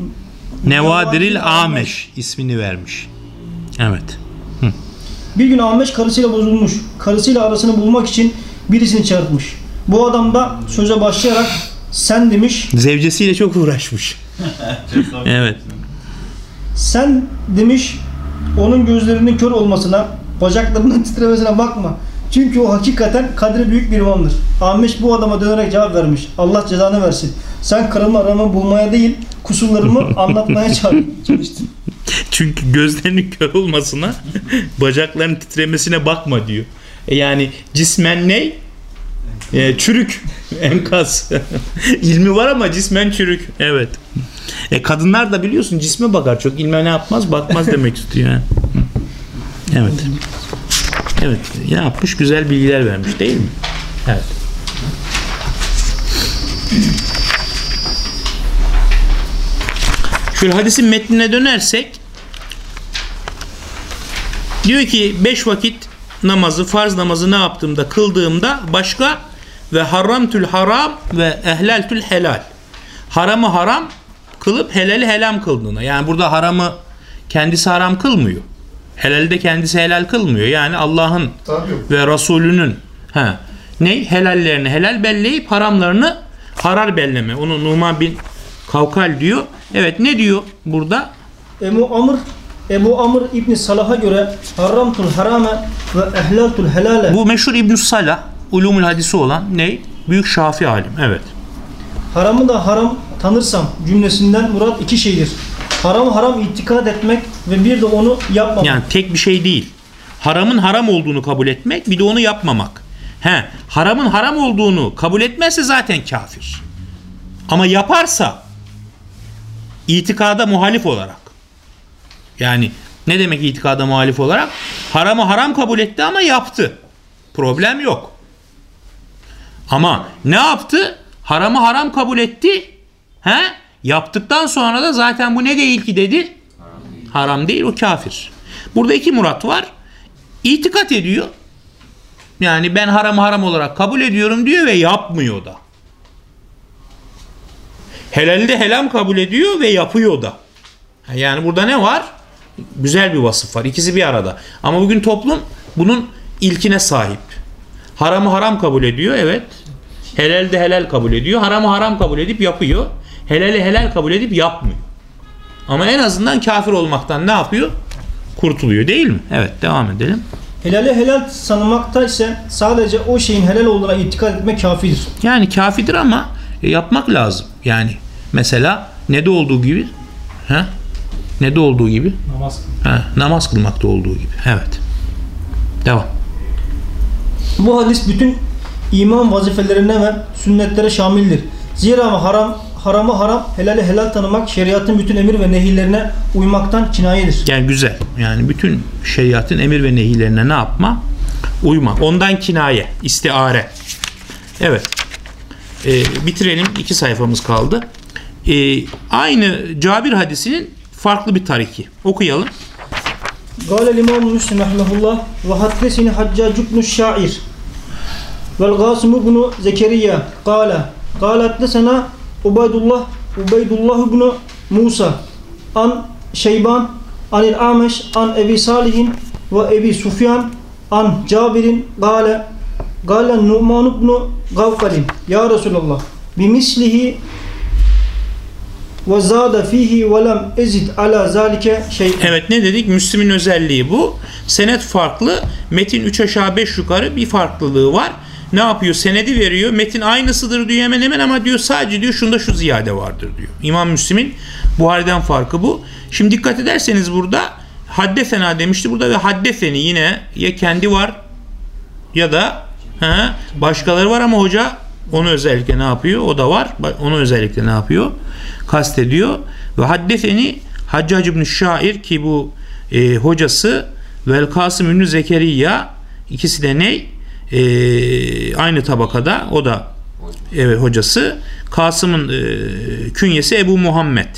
Nevadiril Ameş ismini vermiş. Evet. Bir gün Ahmeş karısıyla bozulmuş. Karısıyla arasını bulmak için birisini çağırtmış. Bu adam da söze başlayarak sen demiş, Zevcesiyle çok uğraşmış. evet. sen demiş onun gözlerinin kör olmasına, bacaklarının titremesine bakma. Çünkü o hakikaten kadri büyük bir imamdır. Ahmeş bu adama dönerek cevap vermiş. Allah cezanı versin. Sen karımla aramı bulmaya değil, kusurlarımı anlatmaya çalıştın. Çünkü gözlerinin kör olmasına, bacaklarının titremesine bakma diyor. E yani cismen ne? E, çürük, enkaz. İlmi var ama cismen çürük. Evet. E kadınlar da biliyorsun cisme bakar çok. ilme ne yapmaz? Bakmaz demek istiyor. yani. Evet. Evet. Ne yapmış? Güzel bilgiler vermiş değil mi? Evet. Şöyle hadisin metnine dönersek diyor ki beş vakit namazı, farz namazı ne yaptığımda, kıldığımda başka ve haramtül haram ve ehlaltül helal. Haramı haram kılıp helali helal kıldığına. Yani burada haramı kendisi haram kılmıyor. Helali de kendisi helal kılmıyor. Yani Allah'ın ve Resulünün he, ne helallerini helal belleyip haramlarını harar belleme. Onu Numan bin Kavkal diyor. Evet ne diyor burada? Ebu Amr Ebu Amr İbni Salah'a göre haramtul harame ve ehlaltul helale Bu meşhur İbn Salah ulumul hadisi olan ne? Büyük Şafi alim. Evet. haramı da haram tanırsam cümlesinden murat iki şeydir. Haram haram itikad etmek ve bir de onu yapmamak. Yani tek bir şey değil. Haramın haram olduğunu kabul etmek, bir de onu yapmamak. He, haramın haram olduğunu kabul etmezse zaten kafir. Ama yaparsa itikada muhalif olarak. Yani ne demek itikada muhalif olarak? Haramı haram kabul etti ama yaptı. Problem yok. Ama ne yaptı? Haramı haram kabul etti. He? Yaptıktan sonra da zaten bu ne değil ki dedi? Haram değil o kafir. Burada iki murat var. İtikat ediyor. Yani ben haramı haram olarak kabul ediyorum diyor ve yapmıyor da. Helali de helal kabul ediyor ve yapıyor da. Yani burada ne var? Güzel bir vasıf var. İkisi bir arada. Ama bugün toplum bunun ilkine sahip. Haramı haram kabul ediyor evet. Helal de helal kabul ediyor. Haramı haram kabul edip yapıyor. Helali helal kabul edip yapmıyor. Ama en azından kafir olmaktan ne yapıyor? Kurtuluyor değil mi? Evet devam edelim. Helali helal sanmakta ise sadece o şeyin helal olduğuna itikad etmek kafidir. Yani kafidir ama e, yapmak lazım. Yani mesela ne de olduğu gibi ha? Ne de olduğu gibi Namaz kıl. ha, namaz kılmakta olduğu gibi. Evet. Devam. Bu hadis bütün iman vazifelerine ve sünnetlere şamildir. Zira haram haramı haram, helali helal tanımak şeriatın bütün emir ve nehirlerine uymaktan kinayedir. Yani güzel. Yani bütün şeriatın emir ve nehilerine ne yapma? Uyma. Ondan kinaye, istiare. Evet. Ee, bitirelim. İki sayfamız kaldı. Ee, aynı Cabir hadisinin farklı bir tariki. Okuyalım. Gâle limam Müslim rahmetullah ve haddesini Haccac ibn Şair. vel Kasım ibn Zekeriya kâlet sana Ubeydullah Ubeydullah ibn Musa an Şeyban anil Ameş an Ebi Salihin ve Ebi Sufyan an Cabir'in kâle kâle Numan ibn Gavkalin ya Resulallah bimislihi ve zâde fihi ve lem ezid ala zâlike şey Evet ne dedik? Müslim'in özelliği bu. Senet farklı. Metin 3 aşağı 5 yukarı bir farklılığı var. Ne yapıyor? Senedi veriyor. Metin aynısıdır diyor hemen hemen ama diyor sadece diyor şunda şu ziyade vardır diyor. İmam Müslim'in Buhari'den farkı bu. Şimdi dikkat ederseniz burada haddesena demişti burada ve haddeseni yine ya kendi var ya da he, başkaları var ama hoca onu özellikle ne yapıyor? O da var. Onu özellikle ne yapıyor? Kastediyor. Ve haddeseni Haccac ibn Şair ki bu e, hocası Vel Kasım İbn Zekeriya ikisi de ne? E, aynı tabakada o da evet hocası. Kasım'ın e, künyesi Ebu Muhammed.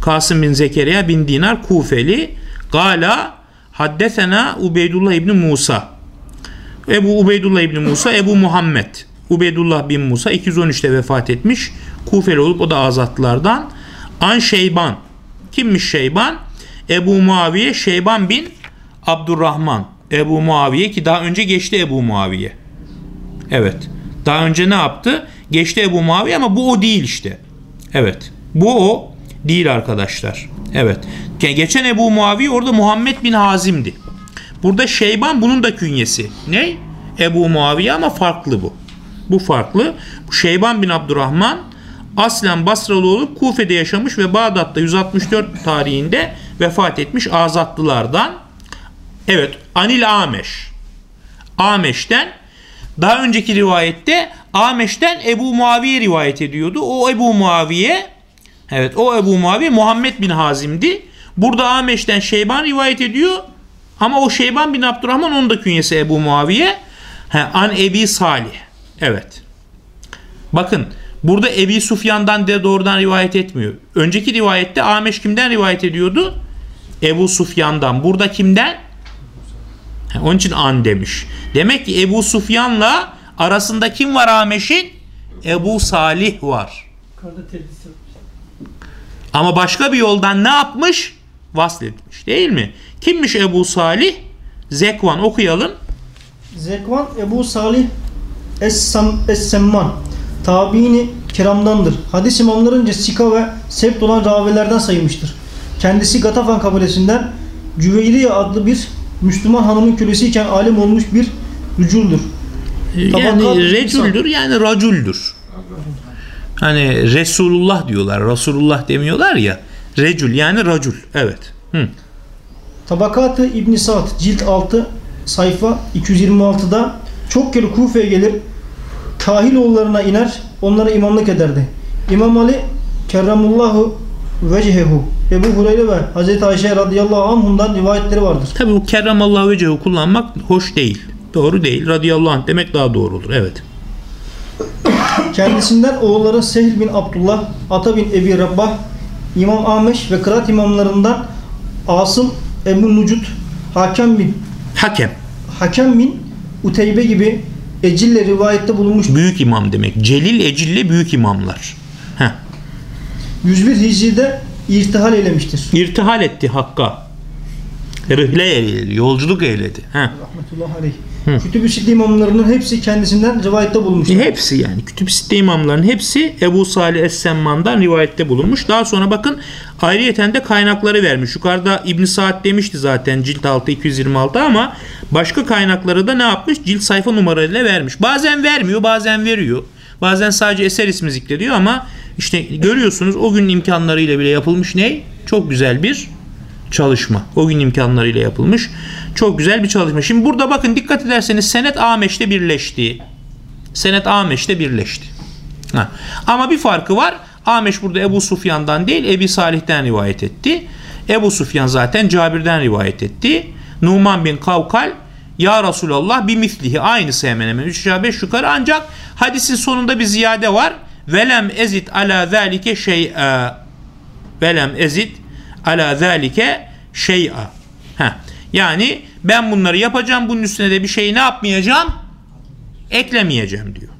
Kasım bin Zekeriya bin Dinar Kufeli. Gala haddesena Ubeydullah İbni Musa. Ebu Ubeydullah İbni Musa, Ebu Muhammed. Ubeydullah bin Musa 213'te vefat etmiş. Kufeli olup o da azatlılardan. An Şeyban. Kimmiş Şeyban? Ebu Muaviye Şeyban bin Abdurrahman. Ebu Muaviye ki daha önce geçti Ebu Muaviye. Evet. Daha önce ne yaptı? Geçti Ebu Muaviye ama bu o değil işte. Evet. Bu o değil arkadaşlar. Evet. Geçen Ebu Muaviye orada Muhammed bin Hazim'di. Burada Şeyban bunun da künyesi. Ne? Ebu Muaviye ama farklı bu. Bu farklı. Şeyban bin Abdurrahman aslen Basralı olup Kufe'de yaşamış ve Bağdat'ta 164 tarihinde vefat etmiş azatlılardan. Evet Anil Ameş. Ameş'ten daha önceki rivayette Ameş'ten Ebu Muaviye rivayet ediyordu. O Ebu Muaviye evet o Ebu Muaviye Muhammed bin Hazim'di. Burada Ameş'ten Şeyban rivayet ediyor. Ama o Şeyban bin Abdurrahman onun da künyesi Ebu Muaviye. He, An Ebi Salih. Evet. Bakın burada Ebi Sufyan'dan de doğrudan rivayet etmiyor. Önceki rivayette Ameş kimden rivayet ediyordu? Ebu Sufyan'dan. Burada kimden? Onun için an demiş. Demek ki Ebu Sufyan'la arasında kim var Ameş'in? Ebu Salih var. Ama başka bir yoldan ne yapmış? Vasletmiş değil mi? Kimmiş Ebu Salih? Zekvan okuyalım. Zekvan Ebu Salih Es-Semman tabiini kiramdandır. Hadis imamlarınca sika ve sept olan ravilerden sayılmıştır. Kendisi Gatafan kabilesinden Cüveyriye adlı bir Müslüman hanımın kölesiyken alim olmuş bir rüculdür. Yani recüldür yani raculdür. Hani Resulullah diyorlar. Resulullah demiyorlar ya. Recül yani racul. Evet. Hı. Tabakatı İbn Sa'd cilt 6 sayfa 226'da çok kere Kufe'ye gelir. Kahiloğullarına iner, onlara imamlık ederdi. İmam Ali kerramullahu vecehehu Ebu Hureyre ve Hazreti Ayşe radıyallahu anhumdan rivayetleri vardır. Tabi bu kerramallahu vecehu kullanmak hoş değil. Doğru değil. Radıyallahu anh demek daha doğru olur. Evet. Kendisinden oğulları Sehl bin Abdullah, Ata bin Ebi Rabbah, İmam Ameş ve kıraat imamlarından Asım, Ebu Nucut, Hakem bin Hakem. Hakem bin Uteybe gibi Ecille rivayette bulunmuş. Büyük imam demek. Celil Ecille büyük imamlar. Heh. 101 Hicri'de irtihal eylemiştir. İrtihal etti Hakk'a. Rihle eyledi, yolculuk eyledi. Heh. Rahmetullahi aleyh. Kütüb-ü Sitte imamlarının hepsi kendisinden rivayette bulunmuştur. E, hepsi yani kütüb sitte imamların hepsi Ebu Salih Es-Semman'dan rivayette bulunmuş. Daha sonra bakın ayrıyeten de kaynakları vermiş. Yukarıda İbn Saad demişti zaten cilt 6 226 ama başka kaynakları da ne yapmış? Cilt sayfa numaralarıyla vermiş. Bazen vermiyor, bazen veriyor. Bazen sadece eser ismi zikrediyor ama işte görüyorsunuz o gün imkanlarıyla bile yapılmış ne? Çok güzel bir çalışma. O gün imkanlarıyla yapılmış. Çok güzel bir çalışma. Şimdi burada bakın dikkat ederseniz senet Ameş'te birleşti. Senet Ameş'te birleşti. Ha. Ama bir farkı var. Ameş burada Ebu Sufyan'dan değil Ebi Salih'ten rivayet etti. Ebu Sufyan zaten Cabir'den rivayet etti. Numan bin Kavkal Ya Resulallah bir mislihi aynısı hemen hemen 3 aşağı 5 yukarı ancak hadisin sonunda bir ziyade var. Velem ezit ala zalike şey'a velem ezit ala zalike şey'a. Yani ben bunları yapacağım. Bunun üstüne de bir şey ne yapmayacağım? eklemeyeceğim diyor.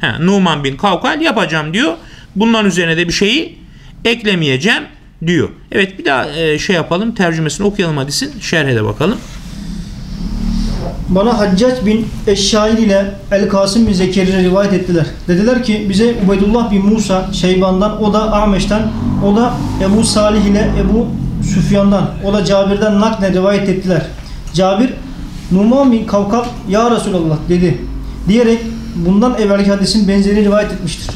Ha, Numan bin Kavkal yapacağım diyor. Bundan üzerine de bir şeyi eklemeyeceğim diyor. Evet bir daha e, şey yapalım tercümesini okuyalım hadisin şerhe de bakalım. Bana Haccac bin Eşşail ile El Kasım bin Zekeri'ye rivayet ettiler. Dediler ki bize Ubeydullah bin Musa Şeyban'dan, o da Ahmeş'ten, o da Ebu Salih ile Ebu Süfyan'dan, o da Cabir'den nakle rivayet ettiler. Cabir, Numan bin Kavkal, Ya Resulallah dedi. Diyerek bundan evvelki hadisin benzeri rivayet etmiştir.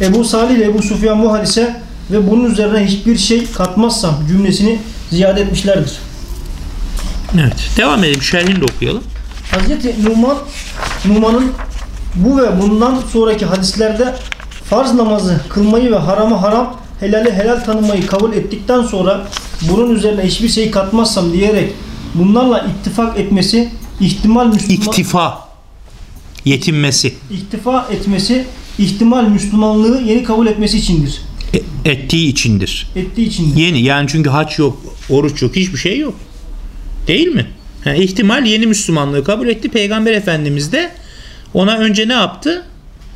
Ebu Salih ile Ebu Süfyan bu hadise ve bunun üzerine hiçbir şey katmazsam cümlesini ziyade etmişlerdir. Evet devam edelim şerhini de okuyalım. Hazreti Numan, Numan'ın bu ve bundan sonraki hadislerde farz namazı kılmayı ve haramı haram, helali helal tanımayı kabul ettikten sonra bunun üzerine hiçbir şey katmazsam diyerek bunlarla ittifak etmesi ihtimal Müslüman İktifa yetinmesi ihtifa etmesi ihtimal Müslümanlığı yeni kabul etmesi içindir. e- ettiği içindir. Ettiği içindir. Yeni yani çünkü haç yok, oruç yok, hiçbir şey yok. Değil mi? Ha, ihtimal yeni Müslümanlığı kabul etti. Peygamber Efendimiz de ona önce ne yaptı?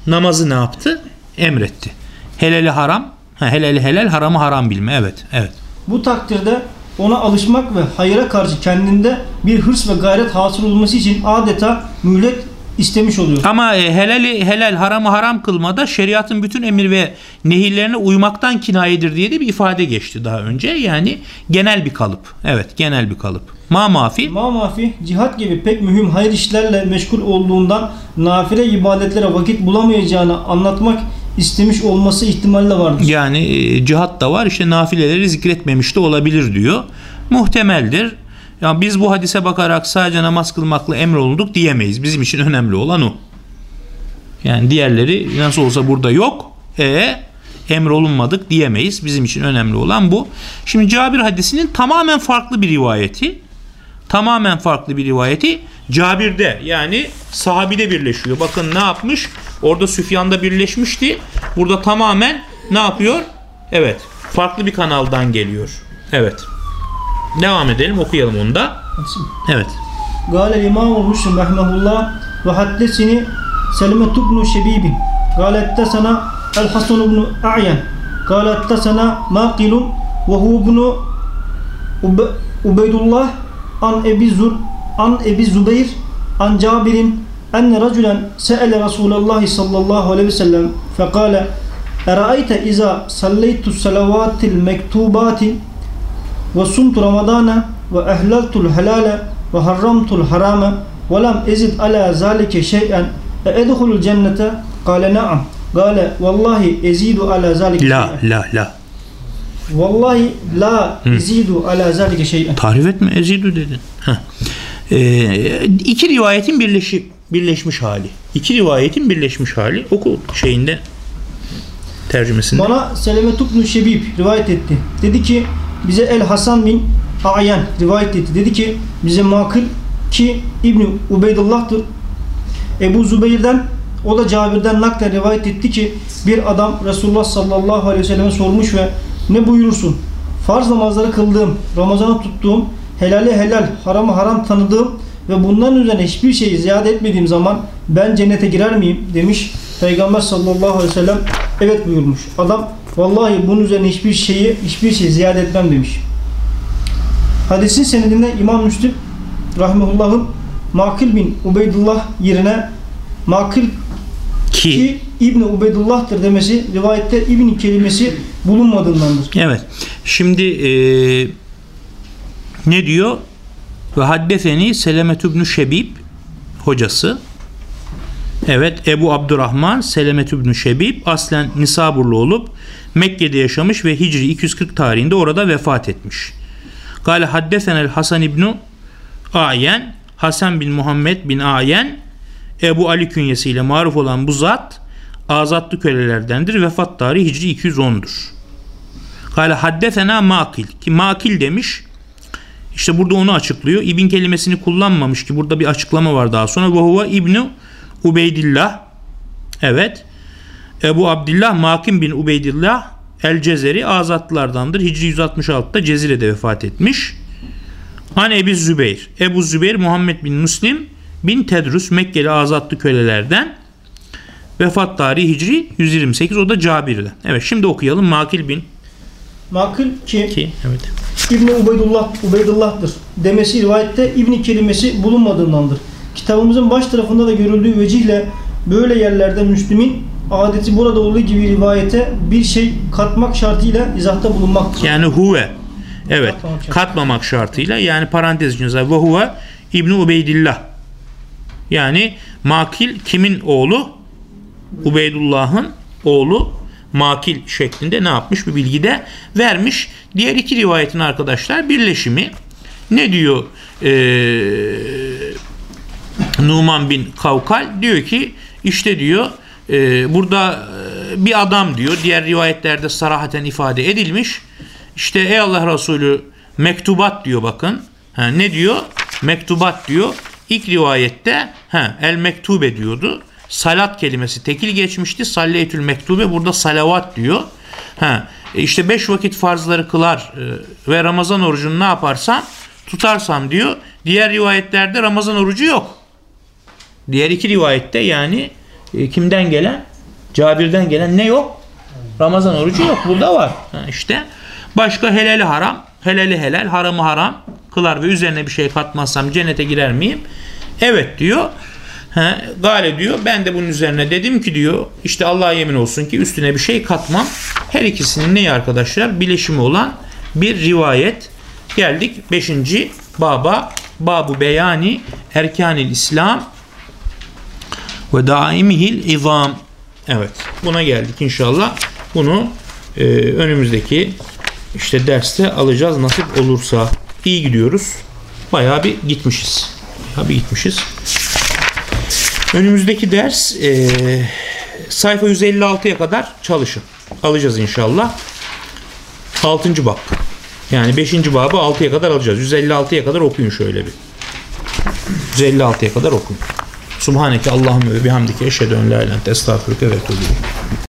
Namazı ne yaptı? Emretti. Helali haram, ha, helali helal, haramı haram bilme. Evet, evet. Bu takdirde ona alışmak ve hayra karşı kendinde bir hırs ve gayret hasıl olması için adeta mühlet istemiş oluyor. Ama e, helali helal, haramı haram kılmada şeriatın bütün emir ve nehirlerine uymaktan kinayedir diye de bir ifade geçti daha önce. Yani genel bir kalıp. Evet, genel bir kalıp. Ma mafi Ma mafi cihat gibi pek mühim hayır işlerle meşgul olduğundan nafile ibadetlere vakit bulamayacağını anlatmak istemiş olması ihtimali de vardır. Yani e, cihat da var işte nafileleri zikretmemiş de olabilir diyor. Muhtemeldir. Ya biz bu hadise bakarak sadece namaz kılmakla emrolunduk diyemeyiz. Bizim için önemli olan o. Yani diğerleri nasıl olsa burada yok. E emrolunmadık diyemeyiz. Bizim için önemli olan bu. Şimdi Cabir hadisinin tamamen farklı bir rivayeti. Tamamen farklı bir rivayeti Cabir'de yani sahabide birleşiyor. Bakın ne yapmış? Orada Süfyan'da birleşmişti. Burada tamamen ne yapıyor? Evet. Farklı bir kanaldan geliyor. Evet. Devam edelim okuyalım onu da. Evet. Gâle imam Müslim rahmehullah ve haddesini Selime ibn Şebibin. Gâle sana El Hasan ibn A'yan. Gâle sana Maqilun ve hu ibn Ube- Ubeydullah an Ebi Zur an Ebi Zubeyr an Cabir'in enne raculen se'ele Resulallah sallallahu aleyhi ve sellem fekale Eraeyte iza salleytu salavatil mektubati ve sumtu ramadana ve ehlaltul helale ve harramtul harame ve lem ezid ala zalike şey'en e edhulul cennete kale na'am kale vallahi ezidu ala zalike La la la. vallahi la ezidu ala zalike şey'en Tarif etme ezidu dedin. Heh. Ee, iki rivayetin birleşi, birleşmiş hali. İki rivayetin birleşmiş hali. Oku şeyinde tercümesinde. Bana Seleme ibn Şebib rivayet etti. Dedi ki bize El Hasan bin A'yan rivayet etti. Dedi ki bize Makıl ki İbn Ubeydullah'tır. Ebu Zübeyir'den o da Cabir'den nakle rivayet etti ki bir adam Resulullah sallallahu aleyhi ve selleme sormuş ve ne buyurursun? Farz namazları kıldığım, Ramazan'ı tuttuğum, helali helal, haramı haram tanıdığım ve bundan üzerine hiçbir şeyi ziyade etmediğim zaman ben cennete girer miyim demiş. Peygamber sallallahu aleyhi ve sellem evet buyurmuş. Adam vallahi bunun üzerine hiçbir şeyi hiçbir şey ziyade etmem demiş. Hadisin senedinde İmam Müslim rahimehullah'ın Makil bin Ubeydullah yerine Makil Ki ki İbni Ubeydullah'tır demesi rivayette İbni kelimesi bulunmadığındandır. evet. Şimdi ee, ne diyor? Ve haddeseni Selemet ibn Şebib hocası. Evet Ebu Abdurrahman Selemet ibn Şebib aslen Nisaburlu olup Mekke'de yaşamış ve Hicri 240 tarihinde orada vefat etmiş. Gale haddesenel Hasan ibn Ayen Hasan bin Muhammed bin Ayen Ebu Ali künyesiyle maruf olan bu zat azatlı kölelerdendir. Vefat tarihi Hicri 210'dur. Gale haddesena makil ki makil demiş işte burada onu açıklıyor. İbn kelimesini kullanmamış ki burada bir açıklama var daha sonra. Ve huve İbnu Ubeydillah. Evet. Ebu Abdillah Makim bin Ubeydillah El Cezeri azatlılardandır. Hicri 166'da Cezire'de vefat etmiş. An Ebu Zübeyir. Ebu Zübeyir Muhammed bin Müslim bin Tedrus Mekkeli azatlı kölelerden vefat tarihi Hicri 128 o da Cabir'den. Evet şimdi okuyalım Makil bin Makıl ki ki evet. İbni Ubeydullah, Ubeydullah'tır demesi rivayette İbni kelimesi bulunmadığındandır. Kitabımızın baş tarafında da görüldüğü vecihle böyle yerlerde Müslümin adeti burada olduğu gibi rivayete bir şey katmak şartıyla izahta bulunmaktır. Yani huve. Evet. Katmamak şartıyla. Katmamak şartıyla yani parantez içinde. Ve huve İbni Ubeydillah. Yani Makil kimin oğlu? Ubeydullah'ın oğlu Makil şeklinde ne yapmış bir bilgi de vermiş. Diğer iki rivayetin arkadaşlar birleşimi. Ne diyor eee Numan bin Kavkal diyor ki işte diyor e, burada bir adam diyor diğer rivayetlerde sarahaten ifade edilmiş. İşte ey Allah Resulü mektubat diyor bakın. Ha, ne diyor? Mektubat diyor. İlk rivayette ha, el mektube diyordu. Salat kelimesi tekil geçmişti. Salleytül mektube burada salavat diyor. Ha, e, işte beş vakit farzları kılar e, ve Ramazan orucunu ne yaparsam tutarsam diyor. Diğer rivayetlerde Ramazan orucu yok. Diğer iki rivayette yani e, kimden gelen? Cabir'den gelen ne yok? Ramazan orucu yok. Burada var. Ha, işte başka helali haram, helali helal, haramı haram kılar ve üzerine bir şey katmazsam cennete girer miyim? Evet diyor. He, gale diyor. Ben de bunun üzerine dedim ki diyor işte Allah'a yemin olsun ki üstüne bir şey katmam. Her ikisinin neyi arkadaşlar? Bileşimi olan bir rivayet. Geldik 5. baba. Babu beyani erkanil İslam ve daimihil izam. Evet. Buna geldik inşallah. Bunu e, önümüzdeki işte derste alacağız nasip olursa. İyi gidiyoruz. Bayağı bir gitmişiz. Bayağı bir gitmişiz. Önümüzdeki ders e, sayfa 156'ya kadar çalışın. Alacağız inşallah. 6. bab. Yani 5. babı 6'ya kadar alacağız. 156'ya kadar okuyun şöyle bir. 156'ya kadar okuyun. Subhaneke Allahümme ve bihamdike eşhedü en la ilahe ente estağfiruke ve etûbü.